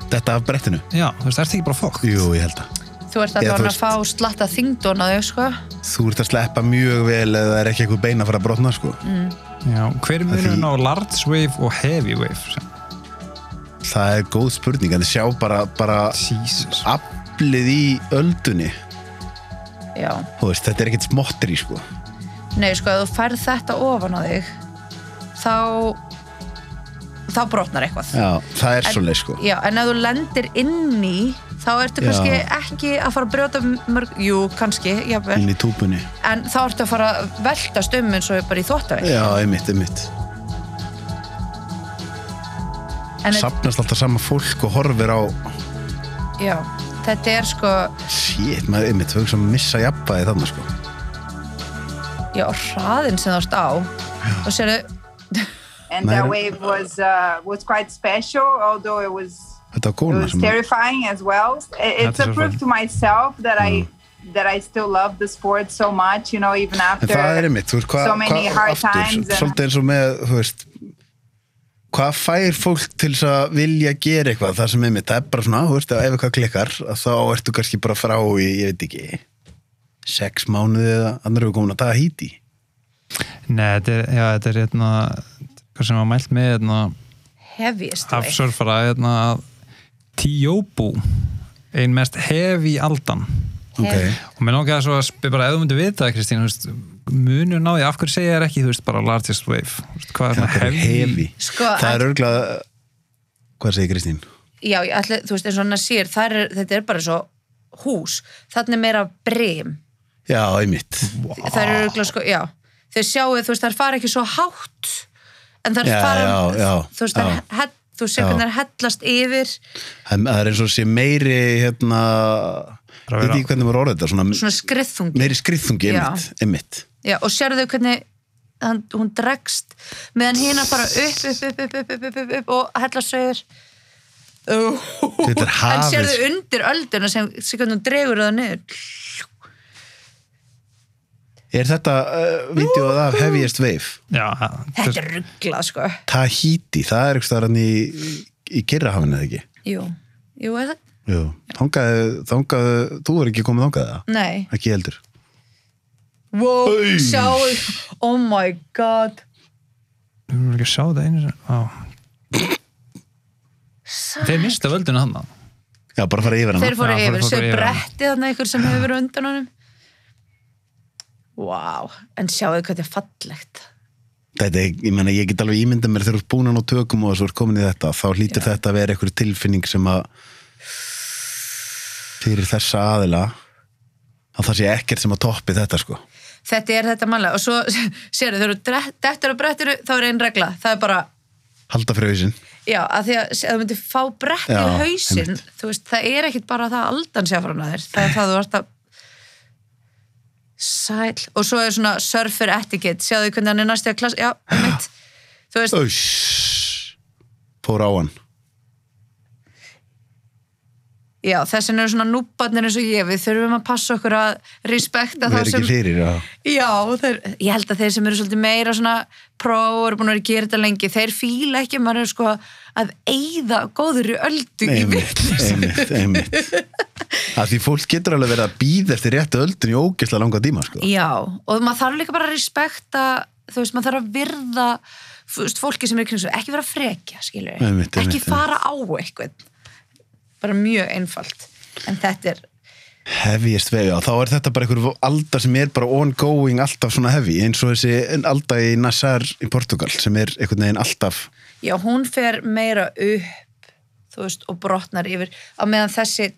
Þetta af brettinu? Já, þú veist, ertu ekki bara fokk Jú, ég held að þú ert að Já, þú fara að veist. fá slatta þingdón að þau sko Þú ert að sleppa mjög vel eða það er ekki eitthvað beina að fara að brotna sko. Mm. Já, hver er munurinn á large wave og heavy wave? Það er góð spurning en þið sjá bara, bara Jesus aflið í öldunni já Þú veist, þetta er ekkert smottir í sko. Nei, sko, ef þú færð þetta ofan á þig þá þá brotnar eitthvað Já, það er En- svo leið sko. Já, en ef þú lendir inn í þá ertu Já. kannski ekki að fara að brjóta mörg, jú, kannski, jafnvel. Inn í túpunni. En þá ertu að fara að veltast um eins og bara í þóttavél já, einmitt, einmitt. En þetta- sapnast alltaf sama fólk og horfir á já, þetta er sko shit, maður einmitt, þau sem missa jafnvæði þannig sko. Já, hraðin sem þú ert á. Og sérðu, and Myra? that wave was uh, was quite special, although it was þetta var it kona was sem terrifying as well. It's a proof to myself that I that I still love the sport so much. You know, even en after er þú veist, hvað so many hva, hard aftur, times and- svolítið eins og með, þú veist hvað fær fólk til að vilja gera eitthvað, það sem einmitt, það er bara svona, þú veist, ef eitthvað klikkar að þá ertu kannski bara frá í, ég veit ekki sex mánuði eða annar eru komin að taða híti Nei, þetta er, já, þetta er hérna, hvað sem var mælt með hérna, wave afsörfara hérna, Tíóbú ein mest hefi aldan. Ok, og mér langaði svo að spyrja bara ef þú myndir vita það Kristín, munur náði af hverju segja þér ekki, veist, bara largest wave? Veist, hvað er það hefi Sko, það er örglað hvað segir Kristín? já, ég ætli, þú veist, eins og hann sér það er, þetta er bara svo hús. Þannig er meira brim. Já, einmitt. Það eru örugglega sko, já. Þau sjáu, þú veist, það fara ekki svo hátt en það Já, fara já, já, þú veist, það þú sé hvernig það er hellast yfir. Það er eins og sé meiri hérna, ég veit ekki hvernig maður orðið þetta svona, svona skriðþungi. meiri skriðþungi ymitt og sérðu þau hvernig hann, hún dregst meðan hérna bara upp, upp, upp, upp, upp og hellast sögur en sérðu undir ölduna sem hvernig hún dregur það niður er þetta uh, vídeoð af Heaviest Wave? Já, þetta er rugglað sko. Tahiti, það er eitthvað hann í, í Kyrrahafinu eða ekki? Jú, jú, er það? Jú, þangaðu, þangaðu, þú er ekki komið þangað það, nei. Ekki heldur. Wow, Ey. sjáu, oh my god. Við erum ekki að sjá það einu sinni. Á. Þeir mista völdinu hann Já, bara fara yfir hann þeir Já, yfir, séu brettið þannig einhver sem hefur verið undan honum wow, en sjáu hvað þetta er fallegt? Þetta, er- ég meina, ég get alveg ímyndað mér þegar þú ert búin á tökum og þú ert komin í þetta þá hlýtur þetta að vera einhver tilfinning sem að fyrir þessa aðila að það sé ekkert sem að toppi þetta sko. Þetta er þetta mannlega og svo *laughs* sérðu, þegar þú dettur á brettinu þá er einn regla, það er bara halda fyrir hausinn. Já, að því að þú myndir fá bretti Já, í þú veist, það er ekkit bara það að aldan sé frá þér, það er það að þú ert að sæl og svo er svona surfer etiquette. Sjáðu hvernig hann er næstu að klass, já, einmitt. Þú veist, Öss, fór á hann. Já, þess vegna eru svona núbarnir eins og ég, við þurfum að passa okkur að respekta verið sem ekki fyrir já. Já, þeir, ég held að þeir sem eru svolítið meira svona pró og eru búin að vera að gera þetta lengi þeir fíla ekki, maður er sko að eyða góður í öldu í einmitt að því fólk getur alveg verið að býða eftir réttu öldun í ógeðslega langa tíma sko. Já, og maður þarf líka bara að respekta þú veist, maður þarf að virða veist, fólki sem er kring svo, ekki vera að frekja skilur, Einmitt, einmitt, ekki fara á eitthvað. Bara mjög einfalt. En þetta er, heaviest vegi og þá er þetta bara einhver alda sem er bara ongoing alltaf svona heavy eins og þessi alda í Nassar í Portugal sem er einhvern veginn alltaf já, hún fer meira upp þú veist, og brotnar yfir á meðan þessi,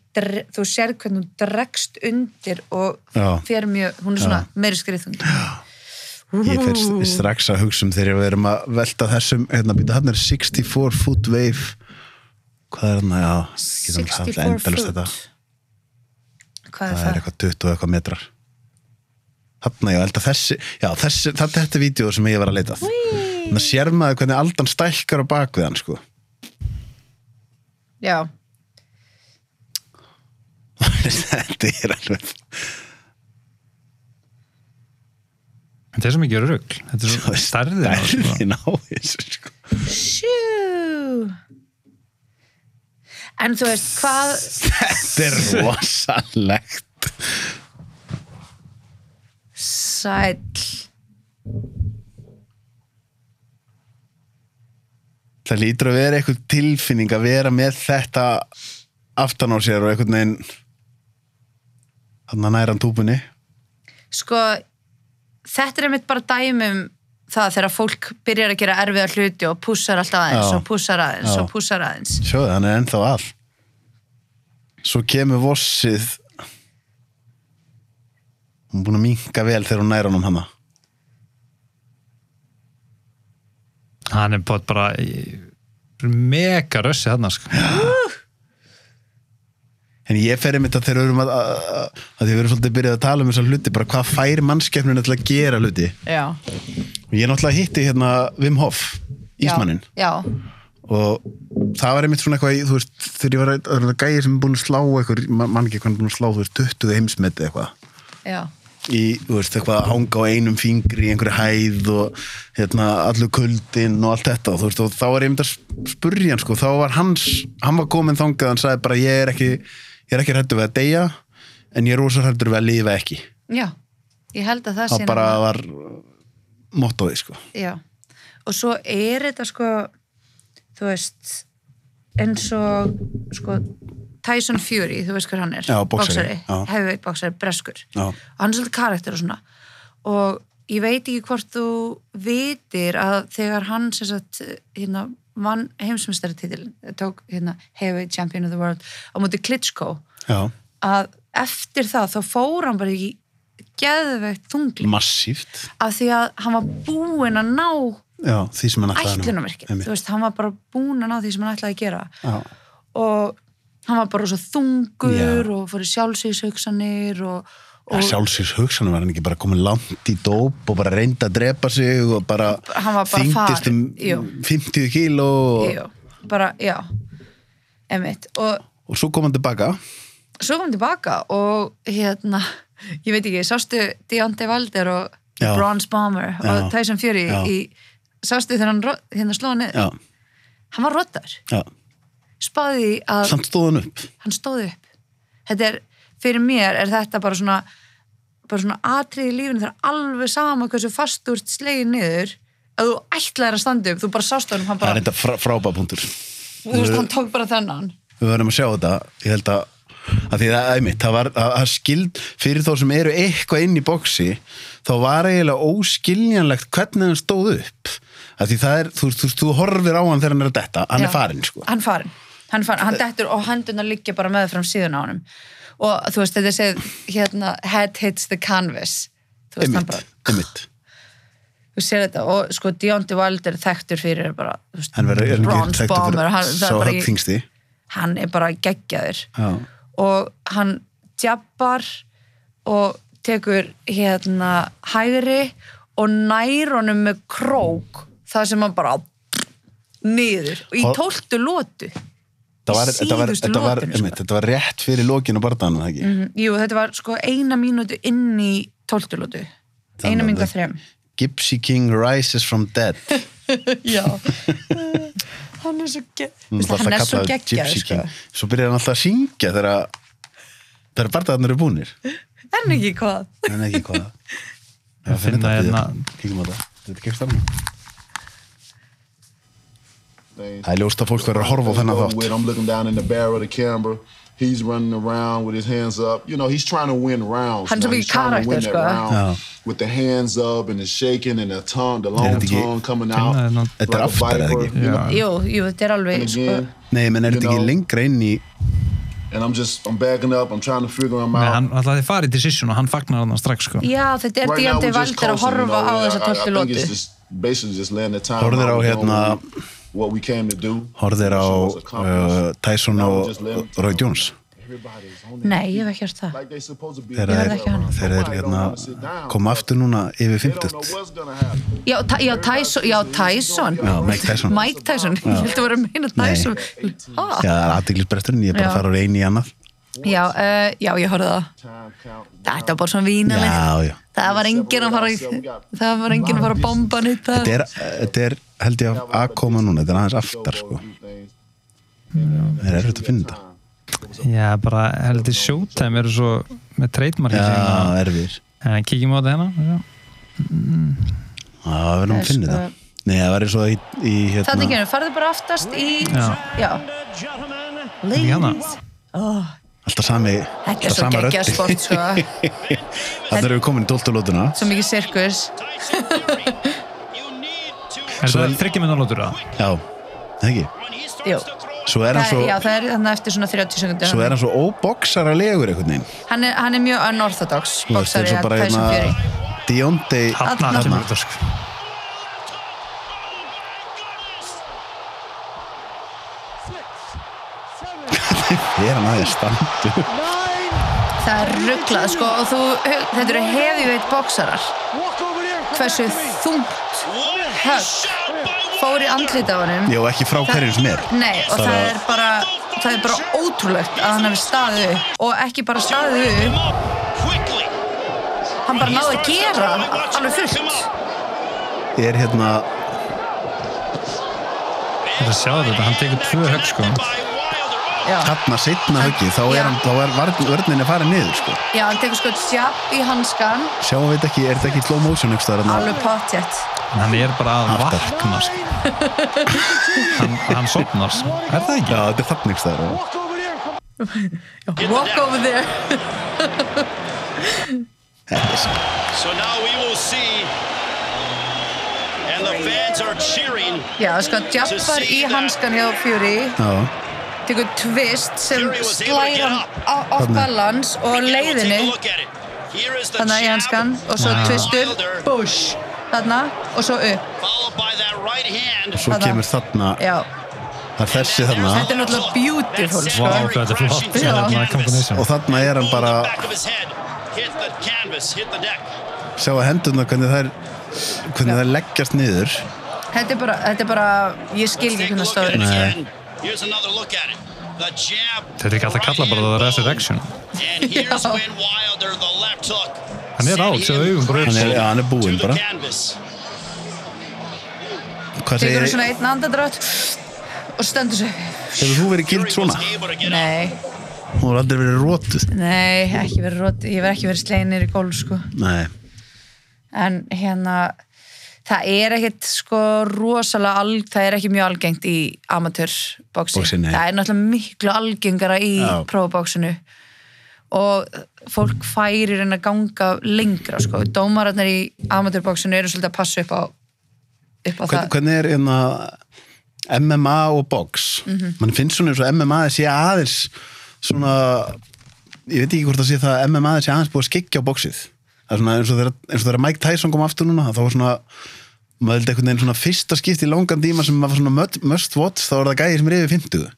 þú sér hvernig hún dregst undir og Já. fer mjög, hún er svona meiri skriðþungi ég fer strax að hugsa um þegar við erum að velta þessum hérna býta hann er 64 foot wave. Hvað er hann að já, getum við haft 64 endalaust foot hvað það er er það? eitthvað 20 og eitthvað metrar. Held að þessi já, þessi, þetta er þetta vídeo sem ég var að leita þannig að sér maður hvernig aldan stækkar á bakvið hann sko. Já, *laughs* þetta er alveg Þetta er svo mikið rugg Þetta er svo stærðin á þessu sko. sjú En þú veist, hvað þetta er rosalegt. Sæll. Það lítur að vera eitthvað tilfinning að vera með þetta aftan á sér og einhvern veginn þannig að næran túpunni Sko, þetta er einmitt bara dæmum það þegar fólk byrjar að gera erfiða hluti og pússar alltaf aðeins Já. og pússar aðeins Já. og pússar aðeins sjóðu, hann er ennþá að svo kemur vossið hún er búin að minka vel þegar hún næra honum hana hann er bara, bara mega rössi hann sko. En ég fer einmitt að þegar við erum að, að, að, að því við erum svolítið byrjað að tala um þessar hluti bara hvað fær mannskefninu til að gera hluti? Já. og ég náttúrulega hitti hérna Wim Hof Ísmannin Já, og það var einmitt svona eitthvað þú veist, þegar ég var að, að gæði sem er búin að slá eitthvað, man man ekki er búin að slá þú veist, 20 heimsmeti eitthvað. Já, í, þú veist, eitthvað að hanga á einum fingri í einhverju hæð og hérna, allur kuldin og allt þetta. Þú veist, og þá var ég myndi að spurja hann sko, þá var hans, hann var komin þangað hann sagði bara, ég er ekki ég er ekki hrættur við að deyja, en ég er rosa hrættur við að lifa ekki, já. Ég held að það það sé bara nefnilega- var mottoði sko Já, og svo er þetta sko, þú veist, eins og sko, Tyson Fury, þú veist hver hann er, Já, boxari, já. heavyweight boxari, breskur, Já. og hann er svolítið karakter og svona, og ég veit ekki hvort þú vitir að þegar hann sem sagt, hérna, vann heimsmyndstaratitil, tók hérna heavyweight champion of the world á móti Klitschko, já, að eftir það þá fór hann bara í geðveikt þungli massíft. Af því að hann var búinn að ná já, því sem hann ætlaði veist, hann var bara búinn að ná því sem hann ætlaði að gera. Já, og hann var bara svo þungur og fór í sjálfsvíshugsanir og, og sjálfsins hugsanum var hann ekki bara komin langt í dóp og bara reynda að drepa sig og bara bara þyngdist um farinn, jú. 50 kíló og, jú, bara, já. Emitt, og og svo kom hann tilbaka. Svo kom hann tilbaka og hérna, ég veit ekki sástu Deontay Wilder og Já. Bronze Bomber Já. og Tyson Fury í, sástu þegar hann hérna slóða niður já, hann var rotar, já, spáði að hann upp. Hann stóð upp. Þetta er, fyrir mér er þetta bara svona bara svona atrið í lífinu það er alveg sama hversu fastúrt slegið niður að þú ætlaðir að standa upp þú bara sást honum, hann það er bara, þetta frá, frábæpuntur þú veist, hann tók bara þennan. við verðum að sjá þetta. Ég held að, að því það er einmitt það var að, að skild fyrir þá sem eru eitthvað inn í boksi þá var eiginlega óskiljanlegt hvernig hann stóð upp. Að því það er, þú, þú, þú horfir á hann þegar hann er að detta. Hann Já. er farinn sko. Hann farin, hann, farin, hann dettur og hendunar liggja bara með fram síðan á honum og þú veist, þetta segð hérna, head hits the canvas. Þú veist, hann einmitt, bara, einmitt. Þú sér þetta og sko Deontay Wilder er þekktur fyrir bara, veist, hann verður bronze bomber. Hann, bara hann er bara geggjaður. Já, og hann djabbar og tekur hérna hægri og nær honum með krók það sem hann bara niður. Og í tóltu lótu þetta var, þetta var, þetta var, einmitt, sko. þetta var rétt fyrir lokinu barðanum, ekki? Mhm, jú, þetta var sko eina mínútu inn í tóltu lótu Þannig eina það- þrem. Gypsy King rises from dead. *laughs* Já. *laughs* Hann er svo, ge Hún Veistu, er hann er svo geggjað sko. Svo byrjar hann alltaf að syngja þegar þegar barðanir eru búnir. En ekki hvað. En ekki hvað. *laughs* Að finna hérna- kíkjum á það þetta er kemst þarna það er ljóst að fólk verður að horfa á þennan þátt. I'm looking down in the barrel of the camera. He's running around with his hands up. You know, he's trying to win rounds. Hann er to win karakter, sko. Já. with the hands up and the shaking and the tongue, the long tongue coming out. Þetta er aftar, eða ekki? jú, jú, þetta er alveg sko, nei, menn er þetta ekki lengra inn í and I'm just, I'm backing up. I'm trying to figure him Nei, out. hann ætlaði að fara í decision og hann fagnar hann strax sko. já, þetta er just Wilder að horfa á þessa I- tóltu I think lótu it's just basically just letting the time Horfðir á hérna- know, what we came to do. horfðir á uh, Tyson og Roy. Jones. Nei, ég hef ekki hört það. Þeir, hana. þeir er hérna koma aftur núna yfir They don't 50 know what's gonna happen. já, já, Tyson, já, Tyson. Já, Mike Tyson. Mike Tyson, ég held að vera að meina Tyson. Ha? já, það er aðdeglisbresturinn, ég er bara Já. að fara úr einu í annað. Já, uh, já, ég horfði það. Þetta var bara svona vínalegt. Já, já. Það var enginn að fara í það var enginn að fara að bomba nýtt þetta er, þetta er held ég að- að koma núna þetta er aðeins aftar sko það er erfitt að finna þetta Já, bara heldur Showtime eru svo með trademark já, erfir en kíkjum á þetta hérna já. já, við erum að finna þetta nei, það var eins og í, í þannig hérna ekki, farðu bara aftast í Já. já. Ekki hana? alltaf sami er alltaf svo geggja sport sko. *laughs* Þarna erum við komin í 12. lótuna svo mikið sirkus *laughs* Er það þryggja minna lótur það? já, það ekki? Jú. Svo er hann svo, Já, það er þannig eftir svona 30 sekundir svo er hann svo óboksara legur einhvern veginn. hann, er, hann er mjög unorthodox og að bara Tyson hérna Fury. Deontay Hanna þetta sko er hann aðeins standu. það er rugglað sko og þú, þetta eru heavyweight boxarar hversu þungt högg fór í andlit á honum. Já, ekki frá hverjum sem er. Nei, og það er bara það er bara ótrúlegt að hann hefði staðið upp. Og ekki bara staðið upp. Hann bara náði að gera alveg fullt. Er hérna, Þetta sjá þetta, hann tekur tvö högg sko já, þarna setna höggið, þá er hann, þá er að fara niður, sko. já hann tekur sko jab í hanskan Sjáum við ekki, er þetta ekki slow motion ykkur staðar? alveg potjett En hann er bara að Aftar. vakna sko Hann, hann sopnar sko. Er það ekki? Já, þetta er þannig staðar. walk over there Þetta er svo. So now we will see, and the fans are cheering. já sko jabbar í hanskan hjá Fury Já, sem Fury was able to slæðir hann off balance og leiðinni. þarna í hanskan og svo twistur. Wilder, push þarna og svo upp. hand. svo Þarna. kemur þarna, já, það er þessi þarna. þetta er náttúrulega beautiful sko. Hvað þetta er flott. Já. Combination. og þarna er hann bara, sjá að hendurna hvernig þær, hvernig þær leggjast niður. þetta er bara, þetta er bara ég skil ekki hvernig it stóður again. Here's another look at it. The jab. Þetta er ekki alltaf kalla bara það hand resurrection boom. And here's *laughs* Já. when Wilder, the left hook. Hann er sjáðu him augun bara Hann er, já, hann er búinn the bara. Hvað segir, svona einn andadrátt og stendur sig hefur þú verið gild svona? nei, Þú har aldrei verið rótuð? nei, ekki verið rót ég verð ekki verið sleinir í gólf sko Nei. en hérna það er ekkit sko rosalega alg, það er ekki mjög algengt í amatörboksi, það er náttúrulega miklu algengara í prófabóksinu og fólk færir en að ganga lengra sko, dómararnir í amatörboksinu eru svolítið að passa upp á upp á Hvern, það hvernig er hérna MMA og box? Mhm. Man finnst svona eins og MMA sé aðeins svona, ég veit ekki hvort það sé það að MMA sé aðeins búið að skikja á boxið. Það er svona eins og þegar, eins og þegar Mike Tyson kom aftur núna, þá var svona maður held einhvern veginn svona fyrsta skipt í langan tíma sem maður var svona must- watch, þá var það gæði sem er yfir 50.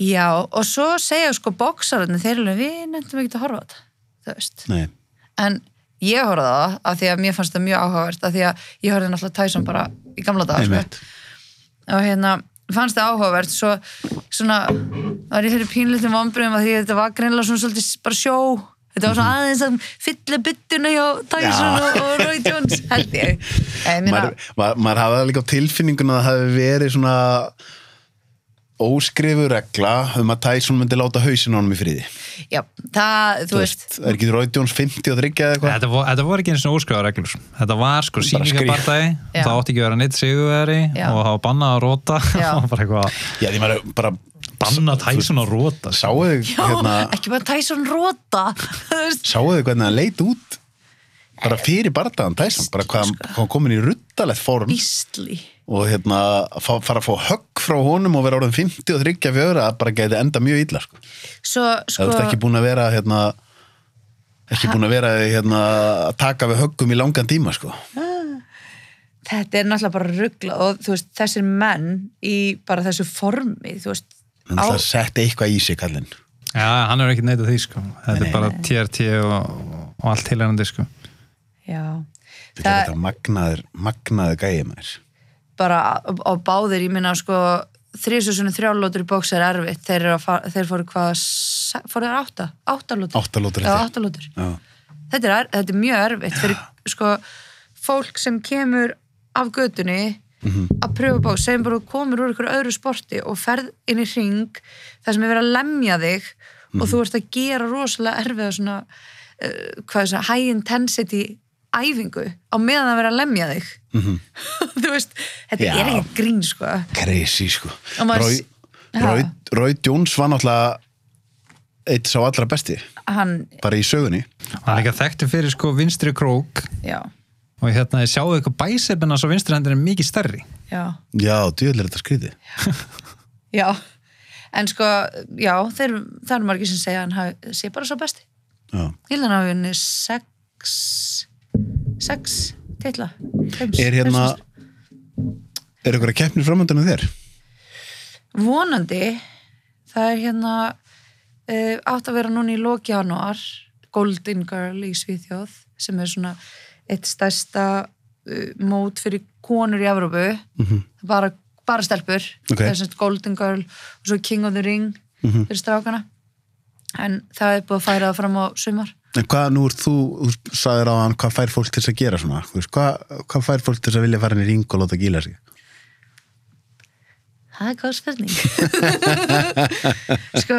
Já, og svo segja sko bóksararnir, þeir eru við nefndum ekki að horfa á þetta, þú veist. Nei. En ég horfði á það af því að mér fannst það mjög áhugavert af því að ég horfði náttúrulega Tyson bara í gamla dag, sko. Og hérna, fannst það áhugavert, svo svona, var ég fyrir pínlitum vombriðum að því að þetta var greinlega svona svolítið bara sjó. Þetta var svona aðeins að fylla byttuna hjá Tyson Mhm. Og, og Roy Jones, held ég. *laughs* Maður hafa líka á tilfinninguna að það hafi verið svona óskrifu regla um að Tyson myndi láta hausin á honum í friði. já, það, þú veist, er ekki Roy Jones 50 og 30 eða eitthvað? Þetta þetta voru ekki eins og óskrifa reglur Þetta var sko Já. Það átti ekki að vera neitt sigurveri og það var bannað að róta og *laughs* bara eitthvað Já, því maður bara Bannað Tyson að róta sko. sáu þið já, hérna, ekki bara Tyson róta, *laughs* þú veist, sáu þið hvernig hann leit út bara fyrir bardaðan Tyson, bara hvað hann- hvað hann komin í ruttalegt fórum Ísli. og hérna fara að fá högg frá honum og vera orðin 50 og 30 fjöra að bara geti enda mjög illa sko. Svo, það sko, ert ekki búin að vera hérna ekki búin að vera hérna að taka við höggum í langan tíma sko. þetta er náttúrulega bara ruggla og þú veist, þessir menn í bara þessu formi, þú veist, en það setti eitthvað í sig kallinn. Já, hann er ekki neitað því sko. Þetta Nei, er bara TRT og, og allt heilærandi sko. Já, þetta er þetta magnaður, magnaður gæði maður. Bara á, báðir, ég minna sko, þrísusunum þrjálótur í bóks er erfitt, þeir, eru að fara, þeir fóru hvað, fóru þeir átta? Áttalótur? Áttalótur, áttalótur. Já. Þetta er, er- þetta er mjög erfitt fyrir sko, fólk sem kemur af götunni Mhm. að pröfa bóks, segjum bara þú komur úr ykkur öðru sporti og ferð inn í ring þar sem er verið að lemja þig Mhm. og þú ert að gera rosalega erfiða svona, uh, hvað er það, high intensity æfingu á meðan að vera að lemja þig *laughs* þú veist, þetta Mhm. Já. er ekki grín sko crazy sko Roy Jones var náttúrulega eitt sá allra besti hann, bara í sögunni Hann er ekki þekktu fyrir sko vinstri krók já, og hérna ég sjáu eitthvað bæsepina svo vinstri hendur er mikið stærri. Já. Já, djöðlega þetta skrítið. Já, en sko, já, þeir, það eru margir sem segja að hann hafi, sé bara svo besti. Já. að hann hafi henni sex sex titla. Heims, Er hérna. Er ykkur að keppnir framöndan þér? vonandi. Það er hérna uh, átt að vera núna í loki janúar Golden Girl í Svíþjóð sem er svona eitt stærsta uh, mót fyrir konur í Evrópu bara, bara stelpur Ok. það er svona Golden Girl og svo King of the Ring fyrir strákana en það er búið að færa það fram á sumar En hvað nú er þú, þú sagðir á hann hvað fær fólk til þess að gera svona? Hvað, hvað fær fólk til þess að vilja fara inn í ring og láta gíla sig? Það er góð spurning. *laughs* sko,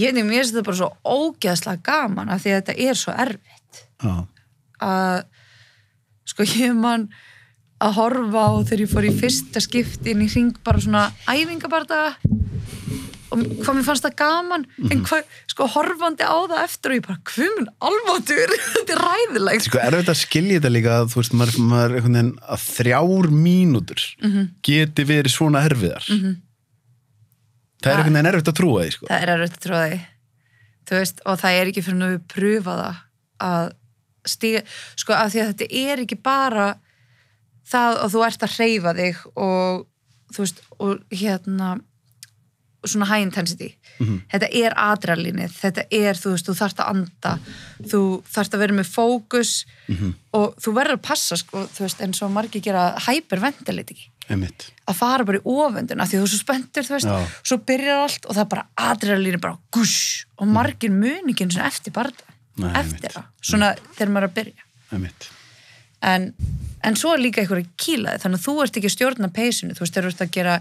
ég nefnir mér finnst þetta bara svo ógeðslega gaman af því að þetta er svo erfitt Já. Að sko ég man að horfa á þegar ég fór í fyrsta skipti inn í hring bara svona æfingabardaga og hvað mér fannst það gaman en hvað, sko horfandi á það eftir og ég bara, hvað mun alváttur *laughs* þetta er ræðilegt Sko, erfitt að skilja þetta líka að þú veist, maður, maður einhvern veginn að þrjár mínútur geti verið svona erfiðar. Það er einhvern veginn erfitt að trúa því, sko. það er erfitt að trúa því. Þú veist, og það er ekki fyrir nú við pröfa það að stíga sko af því að þetta er ekki bara það og þú ert að hreyfa þig og þú veist og hérna svona high intensity. Þetta er adrenalínið, þetta er þú veist, þú þarft að anda þú þarft að vera með fókus og þú verður að passa sko, þú veist, eins og margir gera hyperventilate ekki. Einmitt. að fara bara í ofendun af því þú er svo spenntur, þú veist, Já. svo byrjar allt og það er bara adrenalínu bara gush og margir muningin eftir barða Nei, eftir það, svona þegar maður er að byrja. Einmitt. en, en svo er líka einhverja kýlaði þannig að þú ert ekki að stjórna peysinu þú veist, þegar þú ert að gera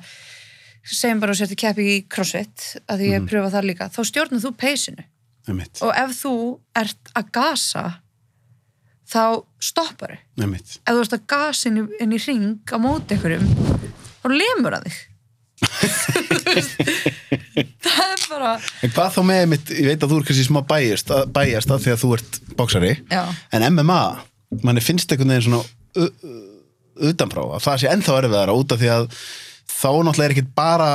segjum bara að setja keppi í crossfit að því ég mm. pröfa það líka, þá stjórnar þú peysinu. Og ef þú ert að gasa þá stoppar þau. Ef þú ert að gasa inn í, inn í ring á móti einhverjum þá lemur að þig það er bara En hvað þá með einmitt, ég veit að þú er kannski smá bæjast, bæjast að því að þú ert bóksari, Já. en MMA, manni finnst einhvern veginn svona u- u- utanfrá, að það sé ennþá erfiðara út af því að þá náttúrulega er ekkit bara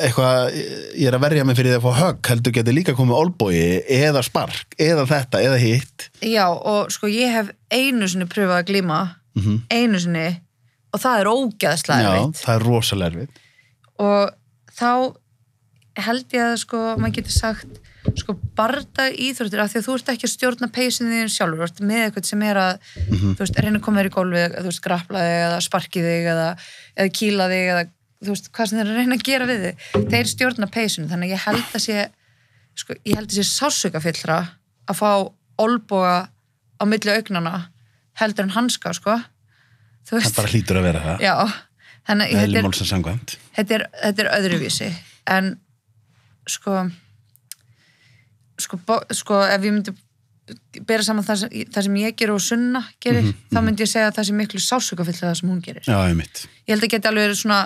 eitthvað, ég er að verja mig fyrir því að fá högg, heldur getur líka komið olbói eða spark, eða þetta, eða hitt. Já, og sko ég hef einu sinni pröfað að glíma einu sinni og það er ógæðslega Já, erfitt. það er rosalega erfið og þá held ég að sko, maður getur sagt sko barda íþróttir af því að þú ert ekki að stjórna peysinu þín sjálfur, þú ert með eitthvað sem er að þú veist, reyna að koma þér í gólfið, þú veist, grapla þig eða sparki þig eða, eða kýla þig eða þú veist, hvað sem þeir reyna að gera við þig. Þeir stjórna peysinu, þannig að ég held að sé sko, ég held að sé sásökafyllra að fá olboga á milli augnana heldur en hanska, sko. Það bara hlýtur að vera það, já eðli er, málsins sangvæmt þetta er, þetta er öðruvísi. En sko sko, sko ef ég myndi bera saman það sem, það sem ég gerir og Sunna gerir, þá myndi ég segja að það sé miklu sásökafyll það sem hún gerir. Já, einmitt, Ég held að geti alveg svona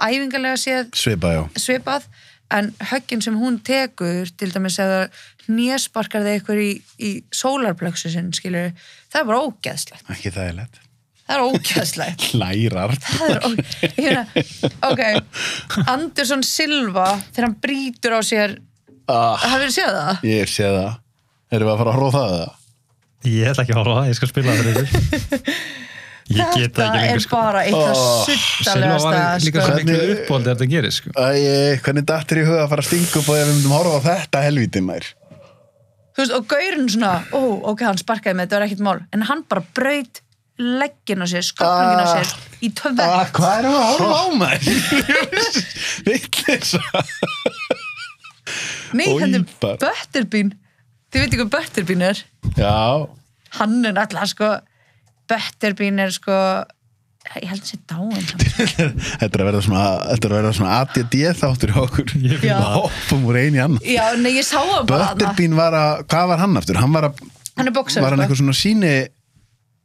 æfingarlega séð svipa, já. svipað en höggin sem hún tekur til dæmis eða nésparkar þeir eitthvað í, í sólarplöksusinn skilur, það er bara ógeðslegt. Ekki það er lett það er ógeðslegt. *laughs* Lærar. Það er ógeðslegt ég meina, ok, Anderson Silva þegar hann brýtur á sér. Ah, hafið þið séð það? Ég er séð það. Erum við að fara að hróða það eða? Ég ætla ekki að horfa á það, ég skal spila það fyrir *laughs* það þetta ekki er lengur sko. bara eitthvað Silva suttalegasta var líka sko. svo miklu Hvernig- uppbóld þegar þetta gerir sko? Æ, hvernig dattir í huga að fara að stinga upp og ef við myndum horfa á þetta helvítið mær Þú veist, og gaurinn svona, ó, ok, hann sparkaði með þetta var ekkert mál, en hann bara braut leggin á sér, sköpningin á Ah. sér í tvönd ah, Hvað erum við að horfa á? Vittlis Nei, hann er bara. Butterbean Þið veitir hvað Butterbean er? Já, Hann er náttúrulega sko Butterbean er sko ég held að það sé dáin þetta er að verða svona, þetta er að verða svona ADD þáttur hjá okkur hoppum úr einu í annan Já, nei, ég sá það bara. Butterbean var að, hvað var hann aftur? Hann var að, Hann er boxer var hann sko. eitthvað svona síni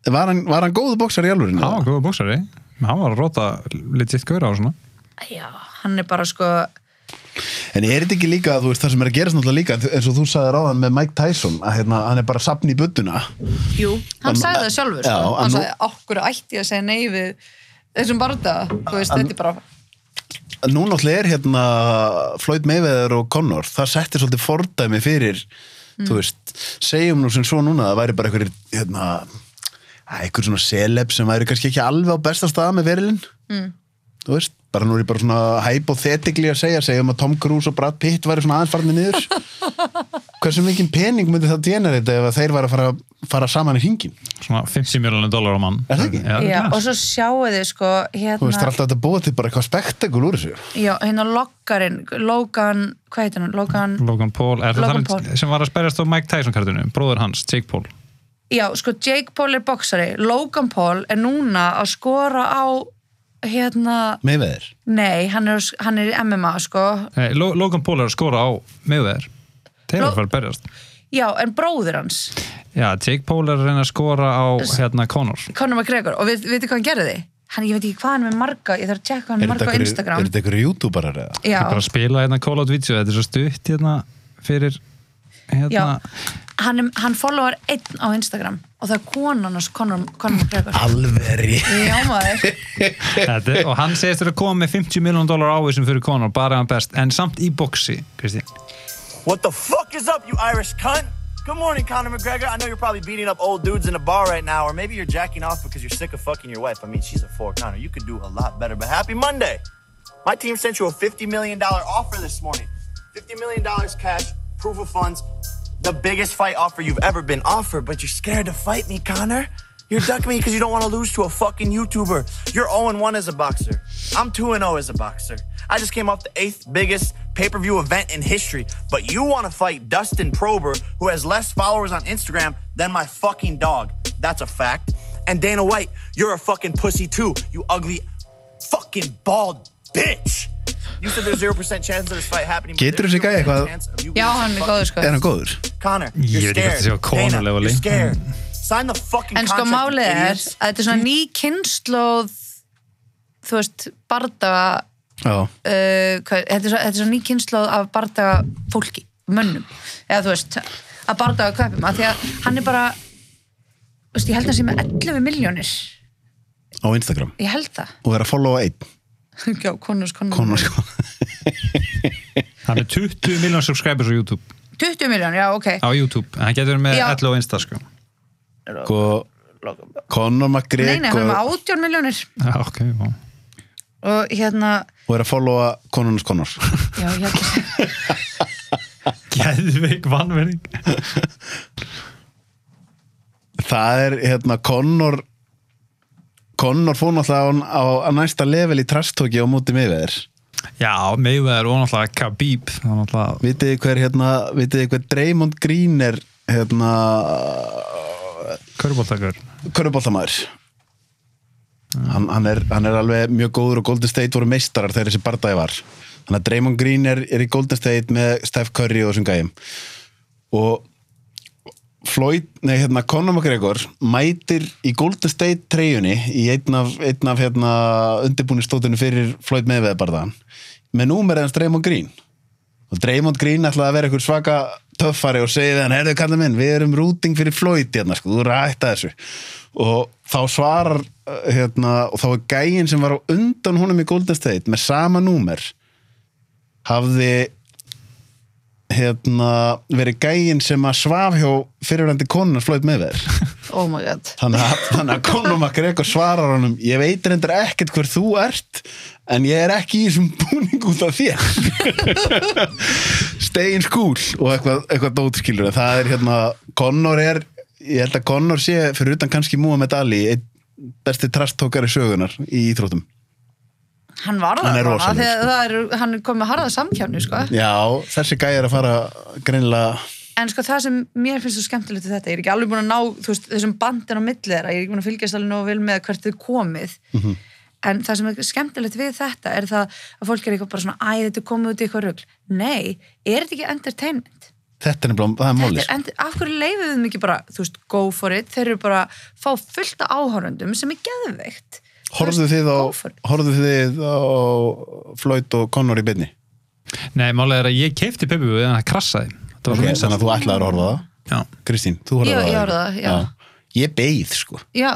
Var hann, var hann góðu bóksar í alvörinu? Var góða bóksari Hann var að róta legit gauðra á svona. Já, hann er bara sko En er þetta ekki líka, þú veist, það sem er að gerast náttúrulega líka eins og þú sagði ráðan með Mike Tyson að hérna, hann er bara sapn í budduna. Jú, hann sagði það sjálfur Já, sko. Hann nú- sagði, okkur ætti að segja nei við þessum barða Þú veist, þetta er bara nú náttúrulega er hérna Floyd Mayweather og Conor það setti svolítið fordæmi fyrir þú veist, segjum nú sem svo núna það væri bara einhverjir hérna, einhver svona celeb sem væri kannski ekki alveg á besta staða með verilinn Mm. þú veist, bara nú er ég bara svona hypothetically að segja, segjum að Tom Cruise og Brad Pitt væri svona aðeins farnir niður *laughs* hversu mikið pening myndi það generita ef að þeir væri að fara, fara saman í hringin Svona 50 miljonir dólar á mann. Er það ekki? Já, Já, já. og svo sjáu þið sko þú veist, það er hérna, alltaf að búa til bara eitthvað spektakul úr þessu já, hérna loggarinn Logan, hvað heitir hann? Logan, Logan Paul, er Logan það Paul. sem var að sperjast á Mike Tyson kartinu, bróður hans, Jake Paul. Já, sko Jake Paul er boksari Logan Paul er núna að skora á hérna, Mayweather nei, hann er, hann er MMA sko, Nei, Lo- Logan Paul er að skora á Mayweather. Þeir eru að fara að berjast. já, en bróðir hans Já, Jake Paul er að reyna að skora á hérna Conor. Conor McGregor, og við, veitir hvað hann gerði? hann, ég veit ekki hvað hann er með marga ég þarf að tjekka hann marga á Instagram er þetta einhverju youtuberar eða? Já. bara að spila hérna Call Out Video, þetta er svo stutt hérna fyrir hérna, hann, er, hann followar einn á Instagram og það er konan hans Conor, McGregor Alveri Já maður þetta, er- og hann segist að koma með 50 miljón dólar á þessum fyrir Conor, bara hann best en samt í boxi, Kristín What the fuck is up, you Irish cunt? Good morning, Conor McGregor. I know you're probably beating up old dudes in a bar right now, or maybe you're jacking off because you're sick of fucking your wife. I mean, she's a four, Conor. You could do a lot better, but happy Monday. My team sent you a $50 million offer this morning. $50 million cash, proof of funds, the biggest fight offer you've ever been offered, but you're scared to fight me, Connor. You're ducking me because you don't want to lose to a fucking YouTuber. You're 0-1 as a boxer. I'm 2-0 as a boxer. I just came off the eighth biggest pay-per-view event in history, but you want to fight Dustin Prober, who has less followers on Instagram than my fucking dog. That's a fact. And Dana White, you're a fucking pussy too, you ugly fucking bald bitch. You said there's 0% chance of this fight happening. but Getur þessi gæi 0% eitthvað? Já, hann er góður sko. Er hann góður? Connor, Ég you're veit ekki scared. það sé á. Sign the fucking En sko málið er að þetta er svona ný kynnslóð þú veist, bardaga Já, uh, hvað, þetta, er svo, þetta er svo ný kynnslóð af bardaga fólki, mönnum. Eða þú veist, að bardaga köpum af því að hann er bara þú veist, ég held að hann sé með 11 miljónir á Instagram. Ég held það. Og er að followa einn *laughs* Já, konus, konus. konar sko. *laughs* Hann er 20 miljón subscribers á YouTube. 20 miljón, já, ok. Á YouTube, en hann getur verið með Já. 11 á Insta sko. Sko Conor Nei, nei, hann er McGregor með 18 miljónir Já, ok, já. og hérna, og er að followa konunars Conor *laughs* já, að Geðveik vannverðing það er hérna Conor Conor fór náttúrulega á, á, næsta level í trastóki á móti miðveðir Já, Mayweather og náttúrulega Khabib. Náttúrulega vitið þið hver hérna vitið þið hver Draymond Green er hérna Körbóltakar körubóltamæður hann, hann, er, hann er alveg mjög góður og Golden State voru meistarar þegar þessi bardagi var. Þannig að Draymond Green er, er í Golden State með Steph Curry og þessum gæjum. Og Floyd, nei hérna Conor McGregor mætir í Golden State treyjunni í einn af, einn af hérna undirbúni stótinu fyrir Floyd Mayweather barðan með númerið hans Draymond Green. Og Draymond Green ætlaði að vera einhver svaka töffari og segið hann, herðu kallið minn, við erum rúting fyrir Floyd hérna, sko, þú er að ætta þessu. Og þá svarar uh, hérna, og þá er gæinn sem var á undan honum í Golden State með sama númer hafði hérna verið gæinn sem að svaf hjá fyrirvændi konunar Floyd Mayweather. *laughs* Oh my god. Þannig að, að Conor McGregor svarar honum ég veit reyndar ekkert hver þú ert en ég er ekki í þessum búning út af þér. *laughs* Stay in school og eitthvað, eitthvað dótskilur. Það er hérna, Conor er ég held að Conor sé fyrir utan kannski Ali einn besti trastókari sögunar í íþróttum hann var Hann það er bara, rosalegur, því að það er, hann er komið harða samkjáfni sko. já, þessi gæi er að fara greinilega en sko það sem mér finnst svo skemmtilegt þetta, ég er ekki alveg búin að ná veist, þessum bandin á milli þeirra, ég er ekki búin að fylgjast alveg nógu vel með hvert þið komið. Mhm. en það sem er skemmtilegt við þetta er það að fólk er eitthvað bara svona æ, þetta er komið út í eitthvað rugl. Nei, er þetta ekki entertainment? þetta er nefnilega, það er er ent- af hverju leifum við ekki bara þú veist, go for it, þeir eru bara fá fullt af áhörundum sem er geðveikt horfðu þið á, horfðu þið á Floyd og Conor í beinni Nei, málega er að ég keipti pöpubúið en það krassaði Það var ok, svo þannig að þú ætlaður að horfa á það Já. Kristín, þú horfði Já, á það ég ekki? horfði á það, já. ég beið sko já,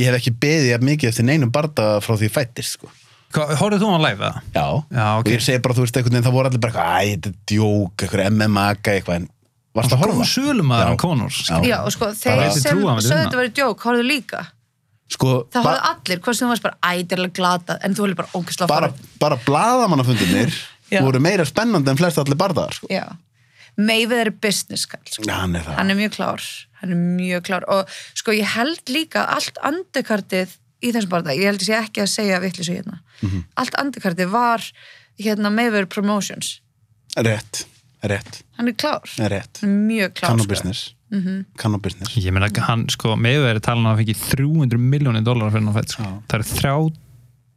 ég hef ekki beðið jafn mikið eftir neinum barda frá því ég fættist sko. Hóruð þú hann live eða? Já, Já, ok. og ég segi bara, þú veist, einhvern veginn, það voru allir bara eitthvað, æ, þetta er djók, eitthvað MMA-ga eitthvað, en varst að horfa? Sölumæður Já. hann Conor Já, og sko, þeir sem sögðu þetta verið djók, horfðu líka Sko, það horfðu allir, hvað sem þú varst bara ædirlega glata en þú horfðu bara ógæslega bara, bara blaðamannafundirnir *laughs* Já. voru meira spennandi en flest allir barðar, sko. Mayweather er business kall, sko. Hann er hann er mjög klár hann er mjög klár og sko ég held líka allt andekartið í þessum barða, ég held ég sé ekki að segja vittlisu hérna, Mhm. allt andekartið var hérna Mayweather Promotions Rétt, rétt, hann er klár, rétt. hann er mjög klár Kann og sko. business, Mhm. kann og business. Ég meina, hann, sko, meðverið talan að hann fengi 300 miljónir dólar fyrir hann fætt, sko. Það eru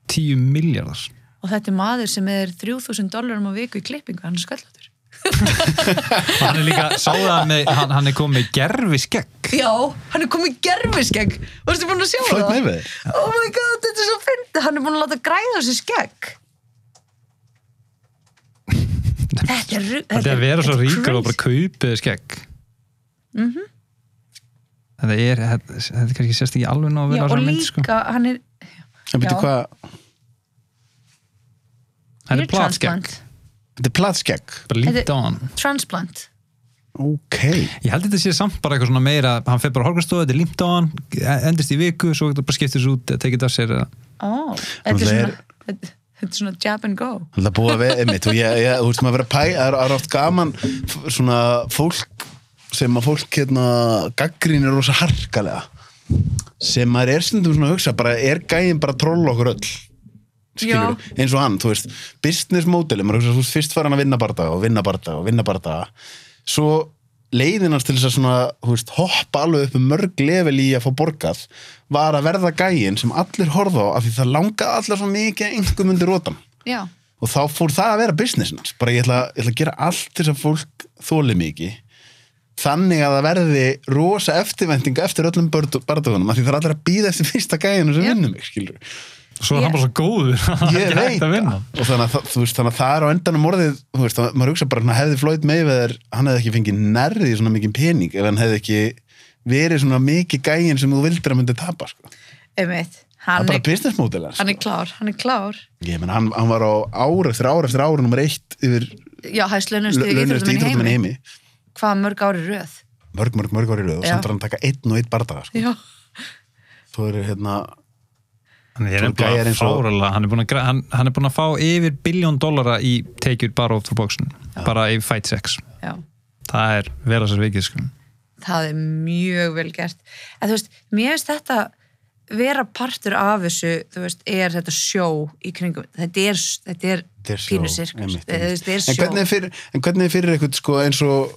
30 miljardar. og þetta er maður sem er 3000 dólarum á viku í klippingu, hann er skallóttur *laughs* Hann er líka, með, hann, hann er komið með gerfi skegg. Já, hann er komið gerfiskegg Varstu búin að sjá Floyd það? Oh my god, þetta er svo fyndið Hann er búin að láta græða þessi skegg *laughs* Þetta er ru- Þetta er að vera svo þetta er ríkur og bara kaupið skegg. Mhm. Þetta er, þetta, þetta er kannski sérst ekki alveg ná að vera og svona mynd, sko. líka, hann er Ear er platskegg. transplant. þetta er platskegg. Þetta er- á hann. Transplant Ok. Ég held þetta sé samt bara eitthvað svona meira, hann fer bara hálfgræstofu, þetta er límt á hann, endist í viku, svo bara skiptir svo út, tekið af sér. eða- Ó, þetta er er- er svona jab and go Það búið að vera, einmitt, og ég, ég, þú veist, maður verið að pæ, það er- það er oft gaman, svona fólk sem að fólk, hérna, gaggrínir rosa harkalega, sem maður er stundum svona að hugsa, bara er gæinn bara að trolla okkur öll, skilur eins og hann, þú veist, business modeli, maður hugsa, þú veist, fyrst var hann að vinna bardaga og vinna bardaga og vinna bardaga, svo leiðin hans til þess að svona, þú veist, hoppa alveg upp um mörg level í að fá borgað var að verða gæinn sem allir horfa á af því það langaði allir svo mikið að einhver myndi rótan Já, og þá fór það að vera businessin hans. Bara ég ætla, ég ætla að gera allt þess að fólk þóli mikið þannig að það verði rosa eftirvendinga eftir öllum barðugunum af því það er allir að býða eftir fyrsta gæðinu sem vinnum mig skilur Svo er hann bara svo góður, að veit hægt að vinna. og þannig að, veist, þannig að það er á endanum orðið þú veist, að maður hugsa bara svona, hefði Floyd Mayweather hann hefði ekki fengið nærði svona mikið pening ef hann hefði ekki verið svona mikið gægin sem þú vildir að myndi tapa sko. einmitt. Það Hann er bara business model hans hann er klár, hann er klár. Ég menn hann, hann var á ár eftir ár eftir ár nummer eitt yfir Já, hæst launustu launustu íþróttum í íþróttum í heimi. heimi Hvað mörg ári röð mörg, mörg, mörg ári röð og samt er hann að taka einn og einn bardaga sko. Já, þú eru hérna Hann er er búin að, gra- hann, hann er búin að fá yfir biljón dollara í tekjur bara út frá bóksun, bara í fight sex. já Það er vera sér vikið, sko. það er mjög vel gert en þú veist, mér finnst þetta vera partur af þessu þú veist, er þetta sjó í kringum þetta er, þetta er, Þetta er sjó, pínu sirkus einmitt, þetta einmitt. er en sjó hvernig er fyrir, en hvernig er fyrir eitthvað sko, eins og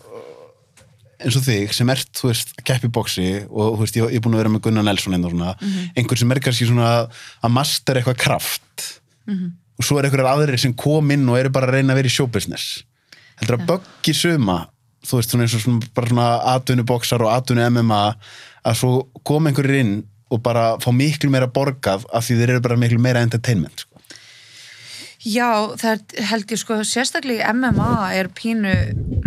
eins og þig sem ert, þú veist, að keppi boxi og þú veist, ég, er búin að vera með Gunnar Nelson einn og svona, Mhm. einhver sem er kannski svona að master eitthvað kraft Mhm. og svo er einhverjar aðrir sem kom inn og eru bara að reyna að vera í showbusiness heldur að böggi suma þú veist, svona eins og svona, bara svona atvinnu boxar og atvinnu MMA að svo kom einhverjir inn og bara fá miklu meira borgað af því þeir eru bara miklu meira entertainment sko. Já, það held ég sko sérstaklega í MMA er pínu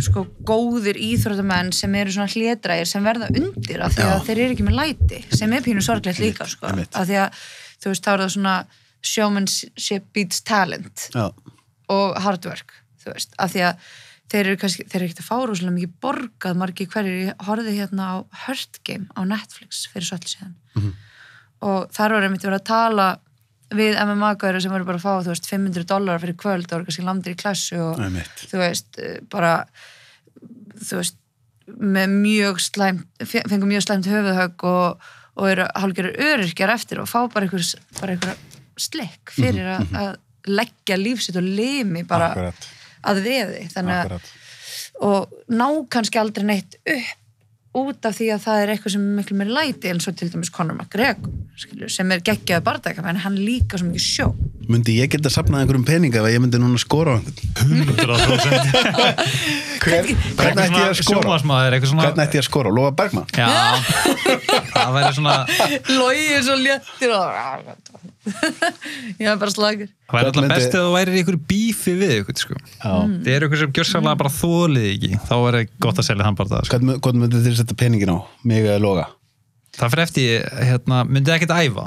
sko góðir íþróttamenn sem eru svona hlédrægir sem verða undir af því að Já. þeir eru ekki með læti sem er pínu sorglegt líka sko af því að þú veist þá er það svona showmanship beats talent Já. og hard work þú veist, af því að þeir eru kannski, þeir eru ekkert að fá rosalega mikið borgað margir hverjir, ég horfði hérna á Hurt Game á Netflix fyrir svo allir síðan Mhm. og þar var einmitt verið að tala við MMA-gæður sem voru bara að fá, þú veist, 500 dólar fyrir kvöld og kannski landir í klassu og Einmitt. þú veist, eh, bara þú veist, með mjög slæmt, fe- fengu mjög slæmt höfuðhögg og, og eru hálfgerður öryrkjar eftir og fá bara einhver, bara einhver slikk fyrir að, að leggja lífsitt og limi bara Akkurat, að veði. Þannig að, og ná kannski aldrei neitt upp út af því að það er eitthvað sem er miklu meir læti eins og til dæmis Conor McGregor skilur, sem er geggjaði bardaka en hann líka svo mikið sjó myndi ég geta sapnað einhverjum peninga ef ég myndi núna skora á einhvern 100%. Hver, hvernig ætti ég að skora? Eitthvað svona... Hvernig ætti ég að skora? Lofa Bergman? Já, það væri svona... *laughs* Lói er svo léttir og *laughs* ég er bara slagur Það væri alltaf myndi- best ef þú væri í einhverju bífi við ykkur, sko. Já. Það er eitthvað sem gjörsamlega bara þólið ekki. Þá er gott að selja hann bara það, sko. Hvernig, hvernig myndi þér setja peningin á? Mig eða Loga? Það fyrir eftir, hérna, myndið ekkert æfa.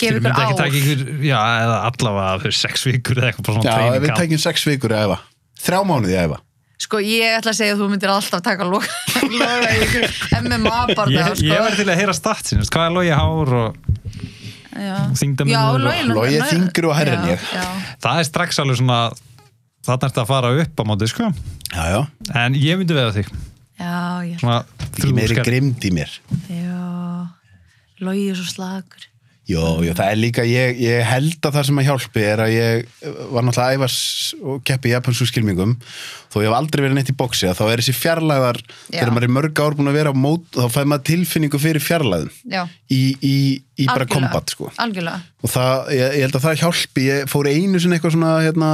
gefa ykkur myndi ekki ár taka ykkur, já, eða allavega fyrir sex vikur eða eitthvað bara svona Já, ef við tekjum sex vikur að æfa Þrjá mánuði að æfa sko ég ætla að segja að þú myndir alltaf taka loka, loka í ykkur MMA barða Ég, sko. ég var til að heyra statsin, hvað er logi hár og þingdamunur já, og- er Já, ég. það er strax alveg svona þarna ertu að fara upp á móti, sko. Já, já, en ég myndi veða þig. Já, ég svona ekki þrjú meiri grimd í mér. Já. Logi er svo slagur Jó, jó, það er líka, ég, ég held að það sem að hjálpi er að ég var náttúrulega að æfa s- og keppi í japansku skilmingum. Þó ég hef aldrei verið neitt í boxi að þá er þessi fjarlæðar, þegar maður er mörg ár búin að vera á mót, þá fæði maður tilfinningu fyrir fjarlæðum. Já, í, í, í bara kombat, sko. algjörlega. Og það, ég, ég held að það hjálpi. Ég fór einu sinni eitthvað svona hérna,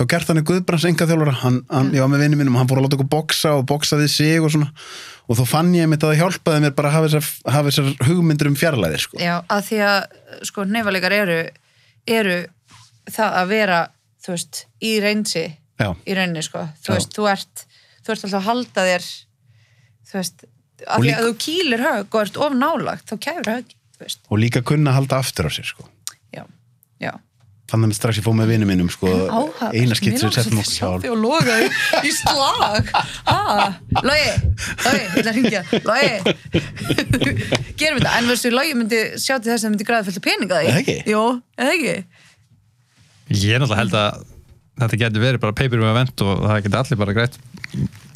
hjá Gertani Guðbrands enga þjálfara hann, hann, ég var með vinnu mínum, hann fór að láta okkur boksa og boksaði sig og svona og þá fann ég mitt að það hjálpaði mér bara að hafa þessar, hafa þessar hugmyndir um fjarlæðir sko. já, að því að sko nefalegar eru eru það að vera þú veist, í reynsi Já. í rauninni sko, þú Já. veist, þú ert þú ert alltaf að halda þér þú veist, af því að þú kýlir hög og ert of nálagt, þá kæfur hög og líka kunna að halda aftur á sér sko. Já, já þannig að strax ég fóð með vinnu mínum sko, eina skitt Mér sem settum svolítið okkur hjálp og loga í, í slag. Ha, Logi, Logi, ég ætla að ringja Logi gerum þetta, en veistu, Logi myndi sjá til þess að það myndi græða fullt af peninga því. Ekki? Jó, eða ekki? Ég er náttúrulega held að þetta getur verið bara paper um event og það getur allir bara greitt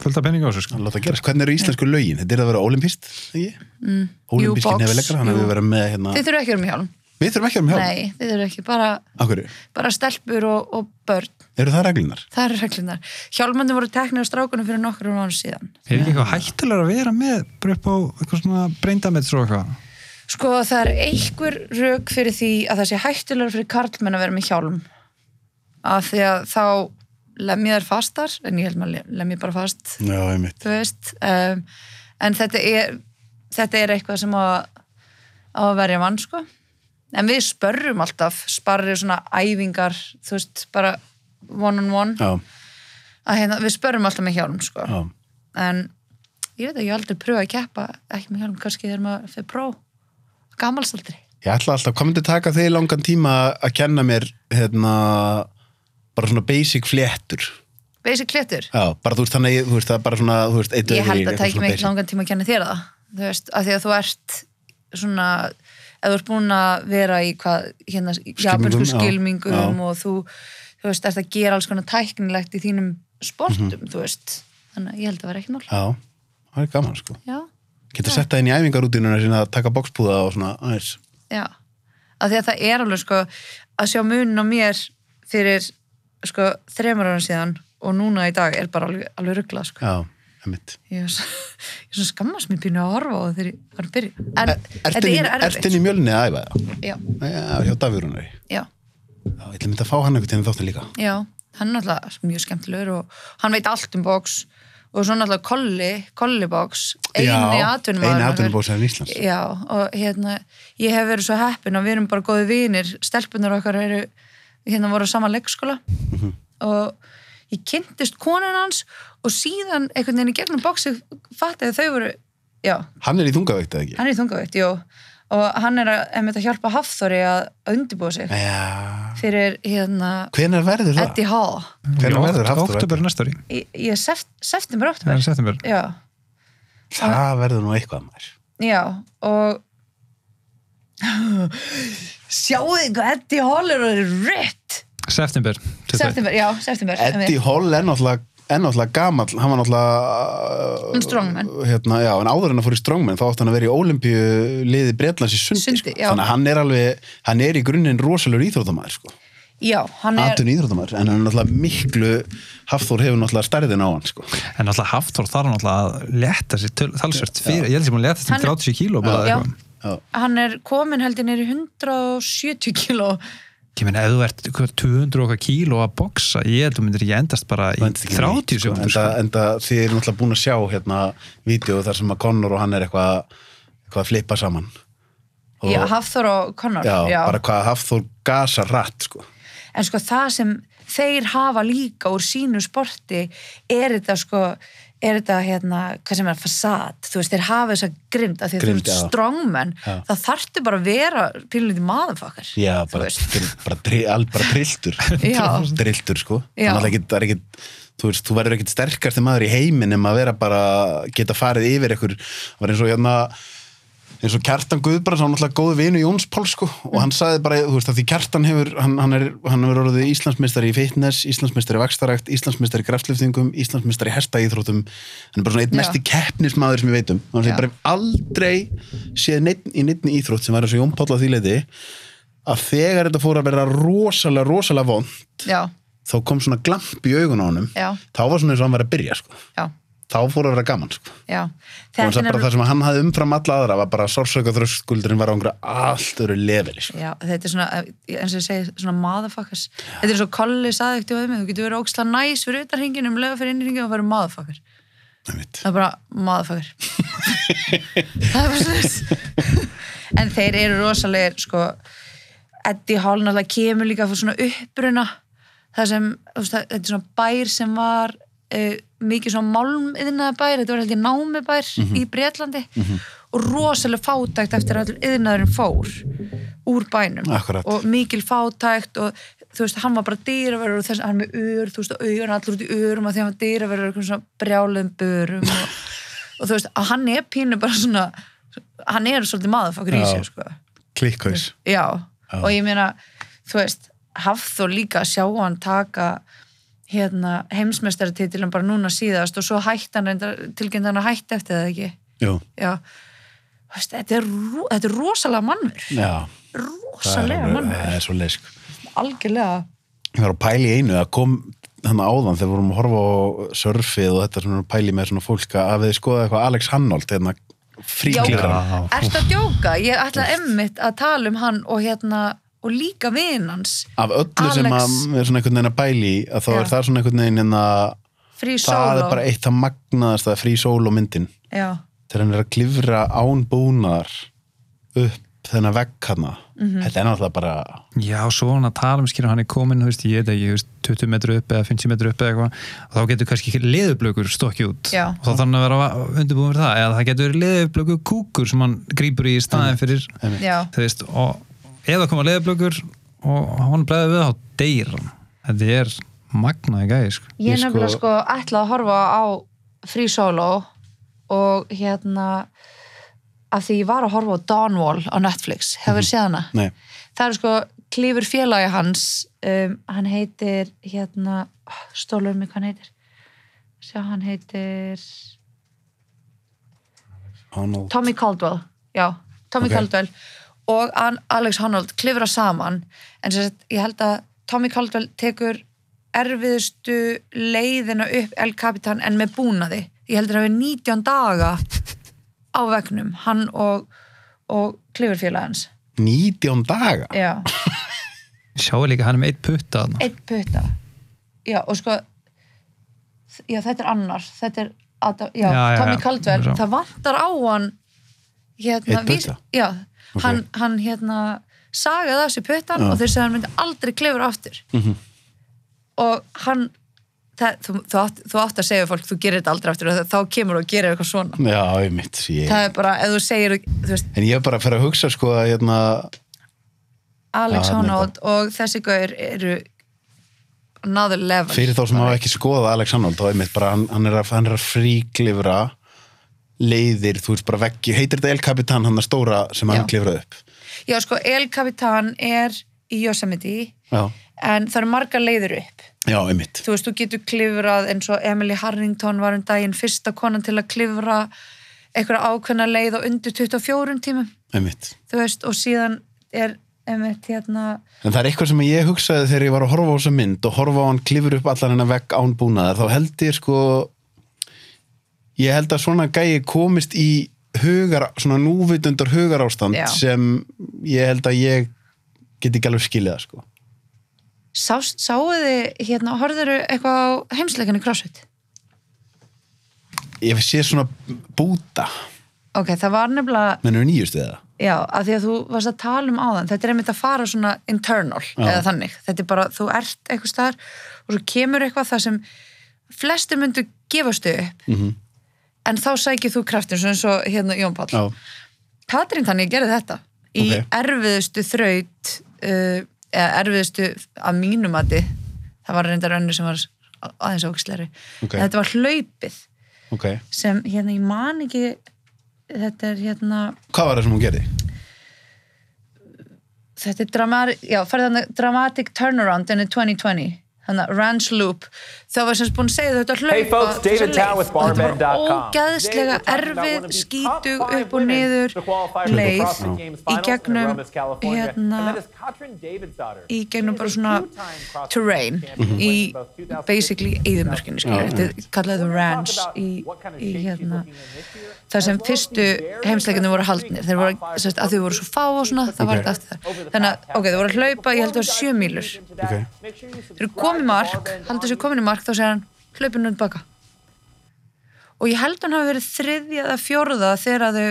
fullt af peninga á þessu, sko. Láta gerast, hvernig eru íslensku lögin? Þetta er að vera olimpist mm. olimpíski box, nefnilegar, hann við verum með hérna, Þið þurfum ekki að vera með hjálm við þurfum ekki að vera með hjálp. Nei, þið þurfum ekki, bara, bara stelpur og, og börn. Eru það reglunar? Það eru reglunar Hjálmandi voru teknir á strákunum fyrir nokkur ára síðan. Er ekki eitthvað hættulega að vera með upp á eitthvað svona breyndamets og eitthvað? Sko það er einhver rauk fyrir því að það sé hættulegur fyrir karlmenn að vera með hjálm. Af því að þá lemja þær fastar en ég held maður lemja bara fast. Já, ég mitt þú veist um, en þetta er, þetta er að verja mann sko en við spörrum alltaf sparrir svona æfingar þú veist bara one on one. Já, að hérna, við spörrum alltaf með hjálm sko. Já. En ég veit ekki, ég aldrei pröfa að keppa ekki með hjálm, kannski þegar maður fyrir pró gammalsaldri Ég ætla alltaf, hvað myndi taka þig langan tíma að kenna mér hérna, bara svona basic fléttur. Basic kléttur Já, bara þú veist þannig, þú veist það bara svona þú veist, eitt, ég held að það svona mig langan tíma að kenna þér það. Þú veist, af því að þú ert svona, ef þú ert búin að vera í hvað, hérna, japansku skilmingum Já. og þú, þú veist, ert að gera alls konar tæknilegt í þínum sportum, Mhm. þú veist. Þannig að ég held að vera ekki mál. Já, það er gaman sko. Já, Getur sett það inn í æfingarútínuna sína að taka bókspúða og svona aðeins. Já, af því að það er alveg sko, að sjá munin á mér fyrir sko þremur ára síðan og núna í dag er bara alveg, alveg ruggla sko. Já, *laughs* ég er svo, ég er svo skammast mér pínu að horfa á það þegar ég var að byrja. En þetta er erfitt. inn í mjölni að æfa það? já, Já, hjá Dafjörunari já, Já, ég ætla myndi að fá hann einhvern tíðan þáttu líka. Já, hann er náttúrulega mjög skemmtilegur og hann veit allt um box og svo náttúrulega Kolli, Kolli box eini atvinnum eini atvinnubóksæðin Íslands. Já, og hérna ég hef verið svo heppin og við erum bara góði vinir. Stelpunar okkar eru hérna voru á sama leikskóla. Mhm. og ég kynntist konan hans og síðan einhvern veginn í gegnum boxi fatti að þau voru já, Hann er í þungaveikt eða ekki? hann er í þungaveitt, jú. Og hann er að, að hjálpa Hafþóri að undirbúa sig. Já, fyrir hérna hvenær verður það? Eddie Hall. Hvenær verður Hafþór? oktober næsta ári. Í, í seft, september, það er september. Já, Það verður nú eitthvað maður. Já og sjáu þið hvað Eddie Hall er orðið ritt september september, já, september Eddie Hall er náttúrulega er náttúrulega gamall, hann var náttúrulega En strongman. hérna, já, en áður en að fór í strongman þá átti hann að vera í olimpíu liði Bretlands í sundi, Sundi, sko. þannig að hann er alveg hann er í grunninn rosalur íþróttamæður sko. já, hann er atun íþróttamæður, en hann er náttúrulega miklu Hafþór hefur náttúrulega stærðin á hann sko. en náttúrulega Hafþór þarf náttúrulega að leta sér fyrir, ég held sem hún leta sem 30 kíló hann er komin heldur nýri 170 kíló ég meina ef þú ert hvað, 200 okkar kíló að boksa ég held þú myndir ekki endast bara í Vendist ekki 30 neitt, sko. sekúndur enda, enda þið er náttúrulega búin að sjá hérna vídeo þar sem að Connor og hann er eitthvað eitthvað að flippa saman og, já, Hafþór og Connor já, bara hvað Hafþór gasa rætt sko. en sko það sem þeir hafa líka úr sínu sporti er þetta sko er þetta hérna, hvað sem er fasad, þú veist, þeir hafa þessa grind af því að þú veist strongmen Já. það þarftu bara að vera pínlítið maðurfakkar Já, bara, bara, bara trilltur *laughs* Já. Drilltur, sko. Þannig að það er ekkit Þú veist, þú verður ekkit sterkasti maður í heiminn um að vera bara, geta farið yfir ykkur, var eins og hérna eins og Kjartan Guðbrands, hann var náttúrulega góðu vinu Jóns Pál, sko, og hann sagði bara þú veist, að því Kjartan hefur, hann, hann er hann hefur orðið Íslandsmeistari í fitness, Íslandsmeistari í vakstarækt, Íslandsmeistari í kraftliftingum, Íslandsmeistari í hestaíþróttum, hann er bara svona einn Já. mesti keppnismadur sem við veitum, hann Já. segir bara aldrei séð neitt, í neittni íþrótt sem var eins og Jón Pál á því leiti. Að þegar þetta fór að vera rosalega, rosalega vond þá kom svona glamp í augun á honum. Já, þá var svona eins og hann var að byrja sko. já, þá fór að vera gaman sko. hann sagði bara það sem hann hafði umfram alla aðra var bara sársöka þröskuldurinn var á einhverju allt öru leveli sko. Já, þetta er svona, eins og ég segi, svona motherfuckers. Þetta er svo Kolli saði ekkert við mig, þú getur verið óksla næs fyrir utan hringin um lega fyrir inn í hringin og verið motherfucker. Það er bara motherfucker. *laughs* það er bara svona En þeir eru rosalegir, sko, Eddie Hall náttúrulega kemur líka fyrir svona uppruna það sem, þetta er svona bær sem var uh, mikið svona málmiðnaða bær, þetta var held ég námi bær í Bretlandi og rosalega fátækt eftir að yðnaðurinn fór úr bænum. Akkurat. og mikil fátækt og þú veist, hann var bara dýraverður og þess að hann er með ur, þú veist, og augun allir út í urum að því hann var dýraverður og svona brjáluðum börum og, *laughs* og þú veist, að hann er pínu bara svona hann er svolítið maður í Já. sig, sko. Klikkhaus. Já, og ég meina, þú veist, Hafþór líka að sjá hann taka hérna heimsmeistaratitilum bara núna síðast og svo tilkynnt hann að hætti eftir það ekki. Jú, Já, Þú veist, þetta er, þetta er rosalega mannur, já, það er, rosalega mannur, það er svo leik sko. algjörlega. ég var að pæla í einu að kom þannig áðan þegar vorum að horfa á surfið og þetta pæla í með svona fólk að við skoða eitthvað Alex Hannold hérna, fríklíkar Já. Ertu að djóka? Ég ætla emmitt að tala um hann og hérna, og líka vin hans, af öllu sem Alex. að við er svona einhvern veginn að í að þá Já. er það svona einhvern veginn en að frí það er bara eitt að magnaðast að frí sól og myndin þegar hann er að klifra án búnaðar upp þennan vegg hana. Mhm. þetta er náttúrulega bara Já, svo hann að tala um skýra hann er komin, veist, ég veit ekki, þú veist, 20 metru upp eða 50 metru upp eða eitthvað. Og þá getur kannski leðublökur stokki út. Já. og þá þannig að vera undirbúin fyrir það. Eða það getur verið leðublöku kúkur sem hann grípur í staðin fyrir, veist, og það koma leðublökur og hann bregður við þá deyr hann. Þetta er magnaði gæði, sko. Ég Ég nefnilega sko- sko ætla að horfa á Free Solo og hérna af því ég var að horfa á Dawnwall á Netflix, hefur séð hana? Nei, það er sko klífur félagi hans um, hann heitir hérna, stólur mig hvað hann heitir? Sjá hann heitir Arnold. Tommy Caldwell. Já, Tommy Ok. Caldwell og Alex Honnold klifra saman en sagt, ég held að Tommy Caldwell tekur erfiðustu leiðina upp El Capitan en með búnaði. Ég held að það hefur 19 daga á vegnum, hann og og klifurfélagans 19 daga? Já, Sjáu líka hann er með eitt putta þarna. eitt putta já, og sko já, þetta er annar. Þetta er, já, Já, já, Tommy já. Caldwell. það vantar á hann hérna, Einn putta? já, Ok. hann, hann hérna sagaði af sér puttan Já. og þeir segja hann myndi aldrei klifur aftur Mhm. og hann það, þú, þú, átt, þú átt að segja fólk þú gerir þetta aldrei aftur og þá kemur og gerir eitthvað svona já, ég mitt ég... það er bara, ef þú segir þú veist, en ég er bara að fyrir að hugsa sko að hérna, Alex er Honnold og þessi gaur eru another level fyrir þá sem hafa ekki skoðað Alex Arnold þá er mitt bara, hann, hann er að, að fríklifra leiðir, þú veist bara veggi heitir þetta El Capitan, hann er stóra sem hann klifraði upp? Já, sko, El Capitan er í Yosemite já, en það eru margar leiður upp. já, einmitt. Þú veist, þú getur klifrað eins og Emily Harrington var um daginn fyrsta konan til að klifra einhverja ákveðna leið á undir 24 tímum, einmitt. Þú veist, og síðan er einmitt hérna, En það er eitthvað sem ég hugsaði þegar ég var að horfa á þessa mynd og horfa á hann klifur upp allan hennar vegg án búnaðar, þá held ég sko ég held að svona gæi komist í hugar, svona núvitundar hugar ástand Já. sem ég held að ég get ekki alveg skilið það sko. sáuð þið hérna, horfður eitthvað á heimsleikinni CrossFit? Ég sé svona búta Ok, það var nefnilega mennur nýjustu eða? Já, af því að þú varst að tala um áðan þetta er einmitt að fara svona internal Já. eða þannig, þetta er bara, þú ert eitthvað staðar og svo kemur eitthvað það sem flestir myndu gefast upp Mhm. En þá sækir þú kraftin eins og hérna Jón Páll Já, Katrín þannig gerði þetta í Ok. erfiðustu þraut uh, eða erfiðustu að mínum mati það var reyndar önnu sem var aðeins óksleri Ok. þetta var hlaupið ok. sem hérna ég man ekki þetta er hérna Hvað var það sem hún gerði? þetta er dramatic, já, dramatic turnaround in 2020 þannig að Ranch Loop. Þá var sem sagt búin að segja þetta hlaupa Hey folks, þetta var one erfið skítug upp og niður leið Games í gegnum hérna And that is Katrin Davidsdottir. í gegnum bara svona terrain í basically eðumörkinu skilur, Já, þetta er kallað the ranch í, í hérna það sem fyrstu heimsleikinu voru haldnir. Þeir voru, að þau voru svo fá og svona það var þetta aftur það. Þannig að, ok, þau voru að hlaupa, ég held að það var sjö mílur. Ok. þeir eru komið mark, haldið sér komin í mark þá segir hann, hlaupinu nú baka og ég held hann hafi verið þriðja eða fjórða þegar þau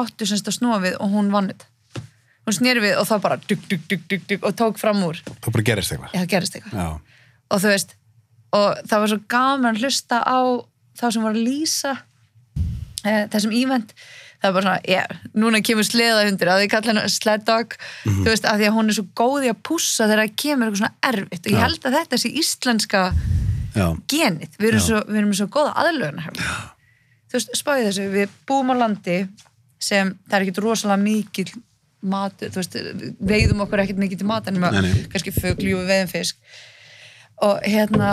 áttu semst að snúa við og hún vann þetta hún snýri við og þá bara dug, dug, dug, dug, dug, og tók fram úr Það bara gerist eitthvað. Já, gerist eitthvað. Já. Og þú veist, og það var svo gaman að hlusta á þá sem var að lýsa e, þessum ívent. Það var bara svona, já, núna kemur sleðahundur, að því kalla hennar sled dog, þú veist, að því að hún er svo góð í að pússa þegar það kemur eitthvað svona erfitt. Og ég held að þetta sé íslenska Já. genið. Við erum, svo, við erum svo góða aðlöguna Þú veist, spáði þessu, við búum á landi sem, það er ekkit rosalega mikil mat, þú veist, veiðum okkur ekkit mikið til mat en kannski við veiðum fisk og hérna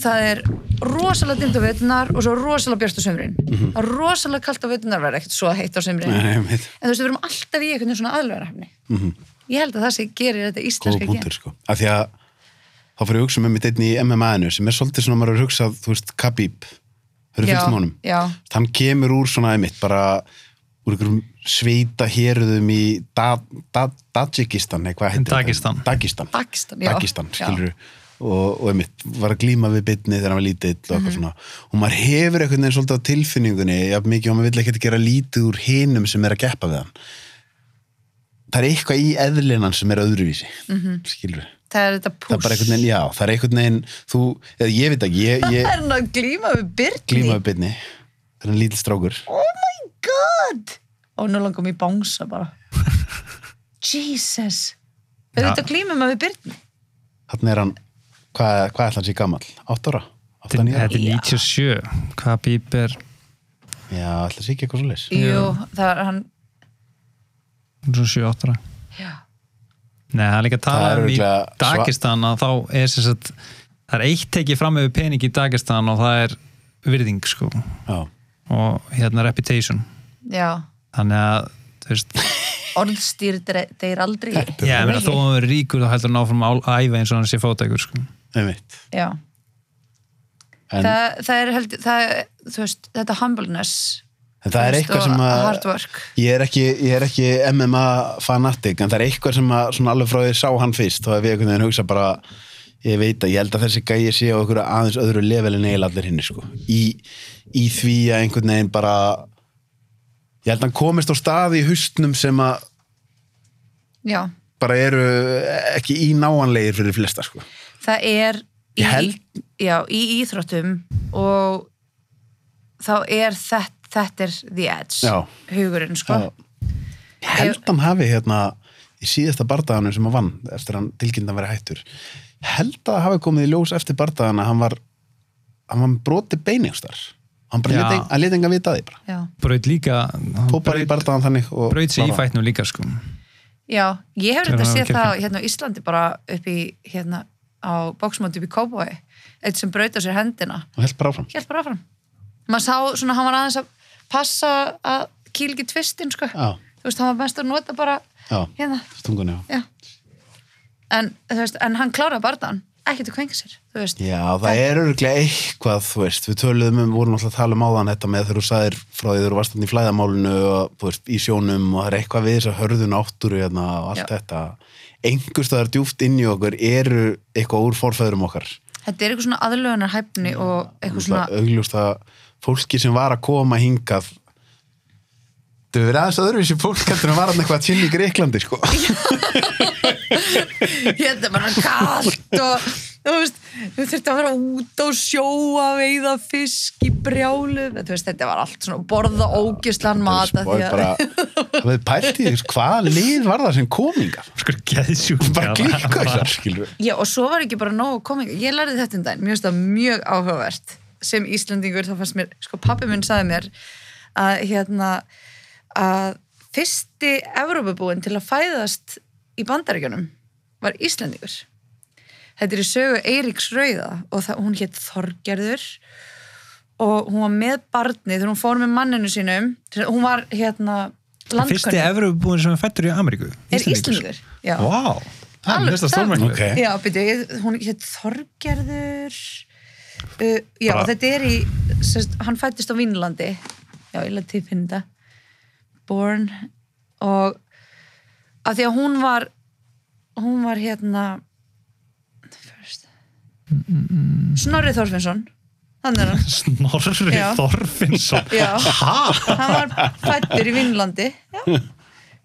það er rosalega dimmt á veitunar og svo rosalega björst á sömrin Mhm. það er rosalega kalt á veitunar verður ekkert svo heitt á mitt. en þú veist, við erum alltaf í einhvern veginn svona aðlögarhafni Mhm. ég held að það sé gerir þetta íslenska punktur, sko. Af því að þá fyrir að hugsa með mitt einn í MMA-inu sem er svolítið svona maður að hugsa, þú veist, Khabib. Með honum? já. Hann kemur úr svona einmitt, bara úr einhverjum sveita héruðum í da, da, Dagikistan? Dagistan. Dagistan, skilur og, og einmitt, var að glíma við bitni þegar hann var lítill og Mhm. eitthvað svona. Og maður hefur einhvern veginn svolítið á tilfinningunni jafn mikið og maður vill ekkert gera lítið úr hinum sem er að geppa við hann. Það er eitthvað í eðlinan sem er öðruvísi Mhm. skilur það er þetta það er pús bara einhvern veginn, já, það er einhvern veginn þú, eða ég veit ekki, ég, það ég er hann að glíma við Byrni glíma við bitni það er hann lítill strákur. Oh my god! Og nú langum ég bánsa bara. *laughs* Jesus. Við Já. þetta glíma maður við Byrni hann er hann, hvað, hvað ætla hann sé gamall? 8 ára? 8 Þetta er 97 hvað bíp er Já, ætla sé ekki eitthvað svo leys jú, það er hann 7-8 ára. Já. Nei, það er líka að tala Það er um í Dagestan að þá er sem sagt það er eitt tekið fram yfir pening í Dagestan og það er virðing sko. Já. og hérna reputation. Já, þannig að þú veist, *laughs* orðstýr þeir aldrei. Já, ég meina, þó að hann verið ríkur þá heldur hann áfram að æfa eins og hann sé fótækur sko. Það, það er held, það, veist, þetta humbleness en það er eitthvað sem að ég er ekki, ég er ekki MMA fanatic en það er eitthvað sem að alveg frá því sá hann fyrst og við einhvern veginn hugsa bara ég veit að ég held að þessi gæi sé á einhverju aðeins öðru level en eiginlega allir hinni sko. í, í því að einhvern veginn bara ég held að hann komist á stað í hustnum sem að já, bara eru ekki í náanlegir fyrir flesta sko. Það er í, já, í íþróttum og þá er þetta þetta er the edge Já. hugurinn sko. Já. ég held hann hafi hérna í síðasta bardaganum sem hann vann eftir hann tilkynnt að vera hættur. Held að hafi komið í ljós eftir bardagan að hann var hann var broti beiningstar hann bara lét enga vita af því bara. Já, braut líka tók bara í bardagan þannig og braut sig í bara- fætnum líka sko. já ég hef var séð það hérna á Íslandi bara upp í hérna á bóksmóti upp í Cowboy eitt sem braut á sér hendina. Og held bara áfram. Bara áfram. Maður sá svona, hann var aðeins að passa að kýl ekki tvistin sko. Já, þú veist, hann var best að nota bara já, hérna, já. En, veist, en hann kláraði barðan ekkert að kvenka sér, þú veist Já, það er örglega eitthvað, þú veist, við töluðum um, vorum alltaf að tala um áðan þetta með þegar þú sagðir frá því þú varst í flæðamálinu og, þú veist, í sjónum og það er eitthvað við þess að hörðu náttúru hérna og allt Já. þetta. Einhverstaðar djúft inn í okkur eru eitthvað úr forfæðurum okkar. þetta er eitthvað svona aðlögunar hæfni og eitthvað svona Svona augljóst að fólki sem var að koma hingað þau verið aðeins öðruvísi fólk heldur en var hann eitthvað að chilla í Greiklandi, sko. *laughs* hérna bara kalt og þú veist, við þurftum að vera út á sjó að veiða fisk í brjálu. Þú veist, þetta var allt svona borða ógislan mat af og því að- bara, það við pælti því hvað lið var það sem komingar sko geðsjúk bara klikka þessar skilur Já, og svo var ekki bara nóg koming ég lærði þetta um daginn, mjög stað mjög áhugavert. Sem Íslandingur, þá fannst mér sko pappi minn sagði mér að hérna að fyrsti Evrópubúin til að fæðast í bandaríkjunum var Íslandingur þetta er í sögu Eiríks Rauða og það, hún hétt Þorgerður og hún var með barni þegar hún fór með manninu sínum. Hún var hérna fyrsti landkönnu Evrubúin sem fættur í Ameríku. Er stórmækni Já, byrju, hún hétt Þorgerður uh, Já, Bara- þetta er í sest, hann fættist á Vínlandi. Já, ég leti finna þetta Born og að því að hún var hún var hérna first. Snorri er hann *laughs* Snorri. Þorfinnsson Já. Hæ? hann var fættur í Vínlandi Já.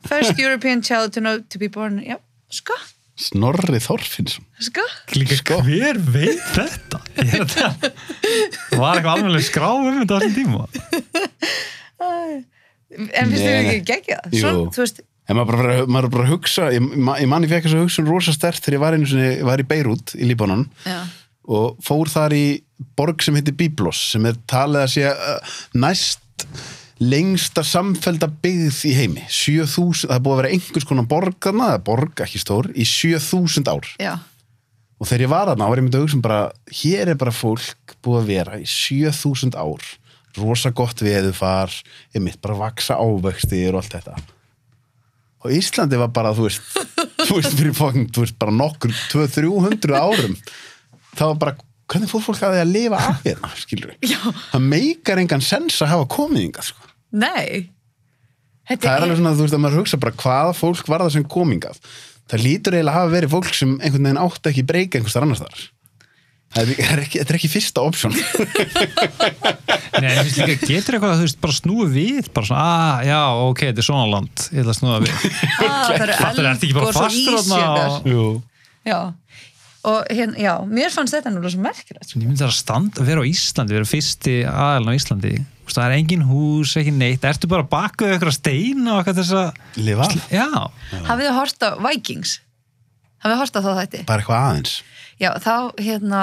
First European child to know to be born Já, sko, Snorri Þorfinnsson sko Líka hver veit þetta? Þetta Var eitthvað alveg skráð um þetta á þessum tíma? En finnst þið ekki gegja það? En maður bara, maður er bara að hugsa, ég, ég manni fekk þess að hugsa rosa stert þegar ég var, einu sinni, var í Beirut í Líbanon. Já, og fór þar í borg sem heitir Byblos sem er talið að sé uh, næst lengsta samfelda byggð í heimi. 7000, það er búið að vera einhvers konar borgarna, eða borg ekki stór í 7000 ár. Já, og þegar ég var þarna, var ég myndið að hugsa um bara hér er bara fólk búið að vera í 7000 ár, rosa gott veðufar, ég mitt bara vaksa ávextir og allt þetta. Og Íslandi var bara, þú veist *laughs* þú veist, fyrir fokkin, þú veist, bara nokkur 200-300 árum það var bara, hvernig fór fólk að því að lifa af hérna, skilur við, það meikar engan sens að hafa komið yngar, sko. Nei. Þetta það er alveg svona, þú veist, að maður hugsa bara hvaða fólk var það sem komingað það lítur eiginlega að hafa verið fólk sem einhvern veginn átti ekki breyka einhvers þar annars þar það er, er ekki, þetta er ekki fyrsta option *laughs* Nei, en finnst líka, getur eitthvað að þú veist bara snúið við, bara svona, að, já, ok, þetta er svona land, ég ætla að snúa við. *laughs* Ah, það bara eldgos og og- Jú. Já, og hérna, já, mér fannst þetta náttúrulega svo merkilegt sko. Ég myndi að standa, vera á Íslandi, vera fyrsti aðalinn á Íslandi. Þú veist, það er engin hús, ekki neitt. Ertu bara bakkuð eitthvað steina og eitthvað þess að lifa? Já, Hafið þið hort á Vikings? Hafið þið hort á þá þætti? bara eitthvað aðeins. Já, þá, hérna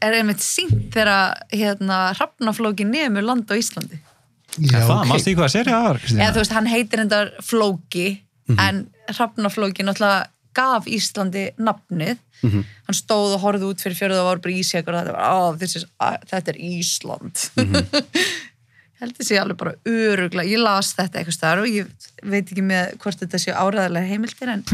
er einmitt sínt þegar hérna hrafnaflóki nemur land á Íslandi Já, það, ok. mástu í hvað serið það var eða þú veist, hann heitir endar flóki Mhm. en hrafnaflóki náttúrulega gaf Íslandi nafnið Mhm. hann stóð og horfði út fyrir fjörðu og var bara ísjakur og þetta var, á, is, þetta er Ísland Mhm. *laughs* heldur sé alveg bara öruglega, ég las þetta eitthvað starf og ég veit ekki með hvort þetta sé áræðarlega heimildir en,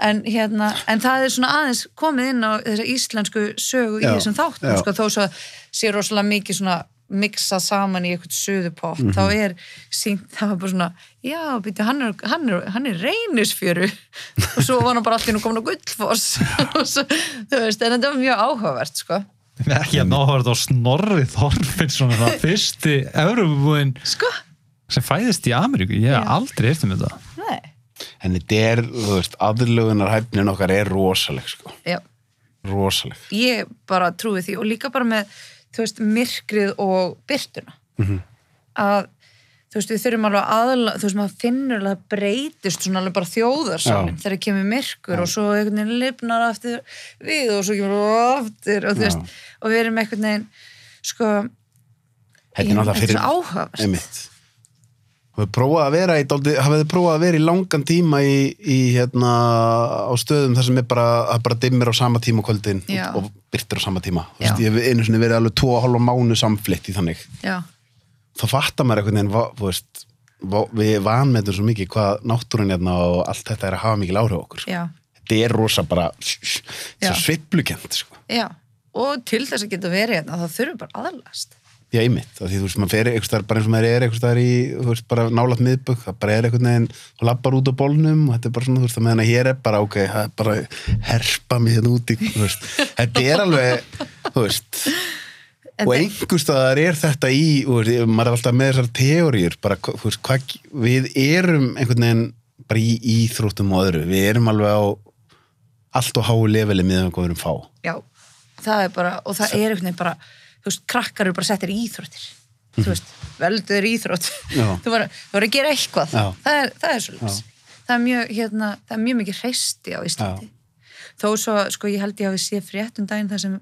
en hérna, en það er svona aðeins komið inn á þessa íslensku sögu í Já, þessum þáttum, sko, þó svo sé rosalega mikið svona miksað saman í eitthvað söðupott Mhm. þá er sínt, það var bara svona já, býttu, hann er, hann er, hann er reynisfjöru. Og svo var hann bara allir nú komin á gullfoss. *laughs* Og svo, þú veist, en þetta var mjög áhugavert sko, Ekki að náhverð á Snorri Þorfinnsson það *laughs* fyrsti Evropabúin sko, sem fæðist í Ameríku. Ég hef aldrei eftir með það nei en þetta er, þú veist, aðlugunar hæfnin okkar er rosaleg, sko. Já, rosaleg. Ég bara trúi því og líka bara með, þú veist, myrkrið og byrtuna Mhm. að þú veist, við þurfum alveg aðla þú veist, maður finnur alveg að breytist svona alveg bara þjóðarsálinn Já. þegar kemur myrkur og svo einhvern veginn lifnar aftur við og svo kemur aftur og þú Já. veist, og við erum einhvern veginn sko, þetta er náttúrulega fyrir einmitt hafið prófað að vera í hafið prófað að vera í langan tíma í, í hérna á stöðum þar sem er bara, að bara dimmir á sama tíma kvöldin Já. og, byrtir á sama tíma. Þú veist, ég hef einu sinni verið alveg tvo og hálfa mánu samflitt í þannig. Já, þá fattar maður einhvern veginn þú veist, við vanmetum svo mikið hvað náttúrun hérna og allt þetta er að hafa mikil áhrif á okkur já, þetta er rosa bara svo sveiplukent sko. já. Og til þess að geta verið hérna þá þurfum bara aðlast Já, einmitt, af því þú veist, maður fer eitthvað staðar bara eins og maður er eitthvað staðar í, þú veist, bara nálat miðbögg, það bara er eitthvað neginn, þú lappar út á bólnum og þetta er bara svona, þú veist, að meðan að hér er bara, ok, það er bara herpa mig hérna úti, þú veist, þetta er alveg, þú veist, og einhver staðar er þetta í, þú veist, maður er alltaf með þessar teóriur, bara, þú veist, hvað, við erum einhvern veginn bara í íþróttum og öðru, við erum alveg á allt og háu leveli með hvað við erum fá. já, það er bara, og það er einhvern veginn bara þú veist, krakkar eru bara settir í íþróttir. Þú veist, veldur íþrótt. *laughs* Þú voru, að gera eitthvað. Það er, það er svo það er mjög, hérna, það er mjög mikið hreisti á Íslandi þó svo, sko, ég held ég hafi séð frétt um daginn þar sem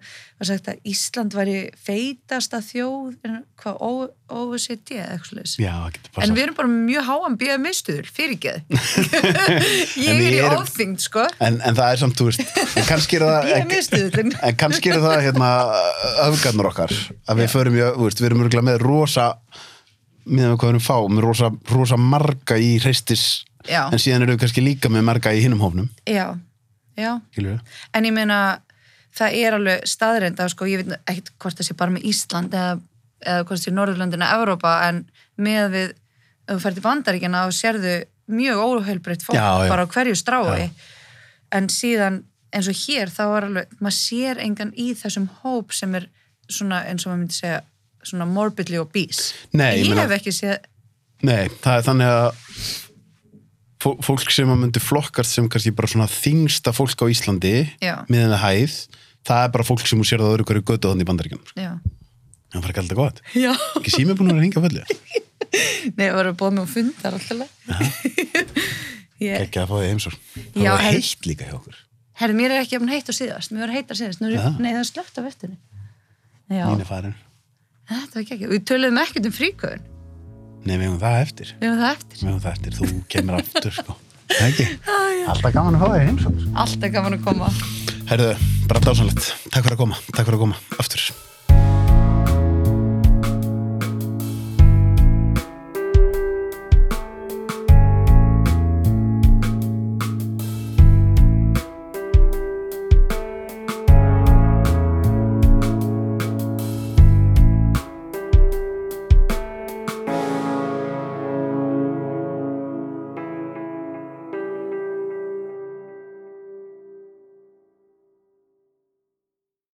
var sagt að Ísland væri feitasta þjóð en hvað, O- OECD eða eitthvað slags Já, það getur En passað. við erum bara mjög háan BMI-stuður, fyrirgeð. *laughs* ég En er við í erum- ofþyngd, sko. En, en það er samt, þú veist, en kannski er það *laughs* BMI-stuðurinn. en kannski er það hérna öfgarnir okkar að við förum, í- þú veist, við erum örgulega með rosa með hvað við erum fá, með rosa, rosa marga í hreistis Já. en síðan erum við kannski líka með marga í hinnum hófnum Já, við? En ég meina, það er alveg staðreinda, sko, ég veit ekkert hvort það sé bara með Ísland eða, eða hvort það sé Norðurlöndina, Evrópa, en með við, ef þú fer til Bandaríkjana og sérðu mjög óheilbreytt fólk Já, já. bara á hverju strái. En síðan, eins og hér, þá er alveg, maður sér engan í þessum hóp sem er svona, eins og maður myndi segja, svona morbidly obese. Nei, ég ég hef ekki séð, Nei, það er þannig að fólk sem að myndi flokkast sem kannski bara svona þingsta fólk á Íslandi miðan það hæð það er bara fólk sem þú sér það öðru hverju götu þannig í bandaríkjum já. það var ekki alltaf gott. Já. ekki sími búin að að hringja föllu *laughs* Nei, það var að búið með að funda alltaf. *laughs* ég, ekki að fá því heimsór það Já, var hef- heitt líka hjá okkur. Herri, mér er ekki jafn heitt og síðast, mér var heitar síðast, Nú, er- nei, það er slögt af eftirni. Já, mín er farin. Við töluðum ekkert um fríkauðin, nei, við hefum það eftir. Við höfum það eftir. við hefum það eftir, þú kemur aftur sko. Það ekki, *laughs* alltaf gaman að fá því heimsór Alltaf gaman að koma. herðu, bara dásanlegt takk fyrir að koma, takk fyrir að koma. Aftur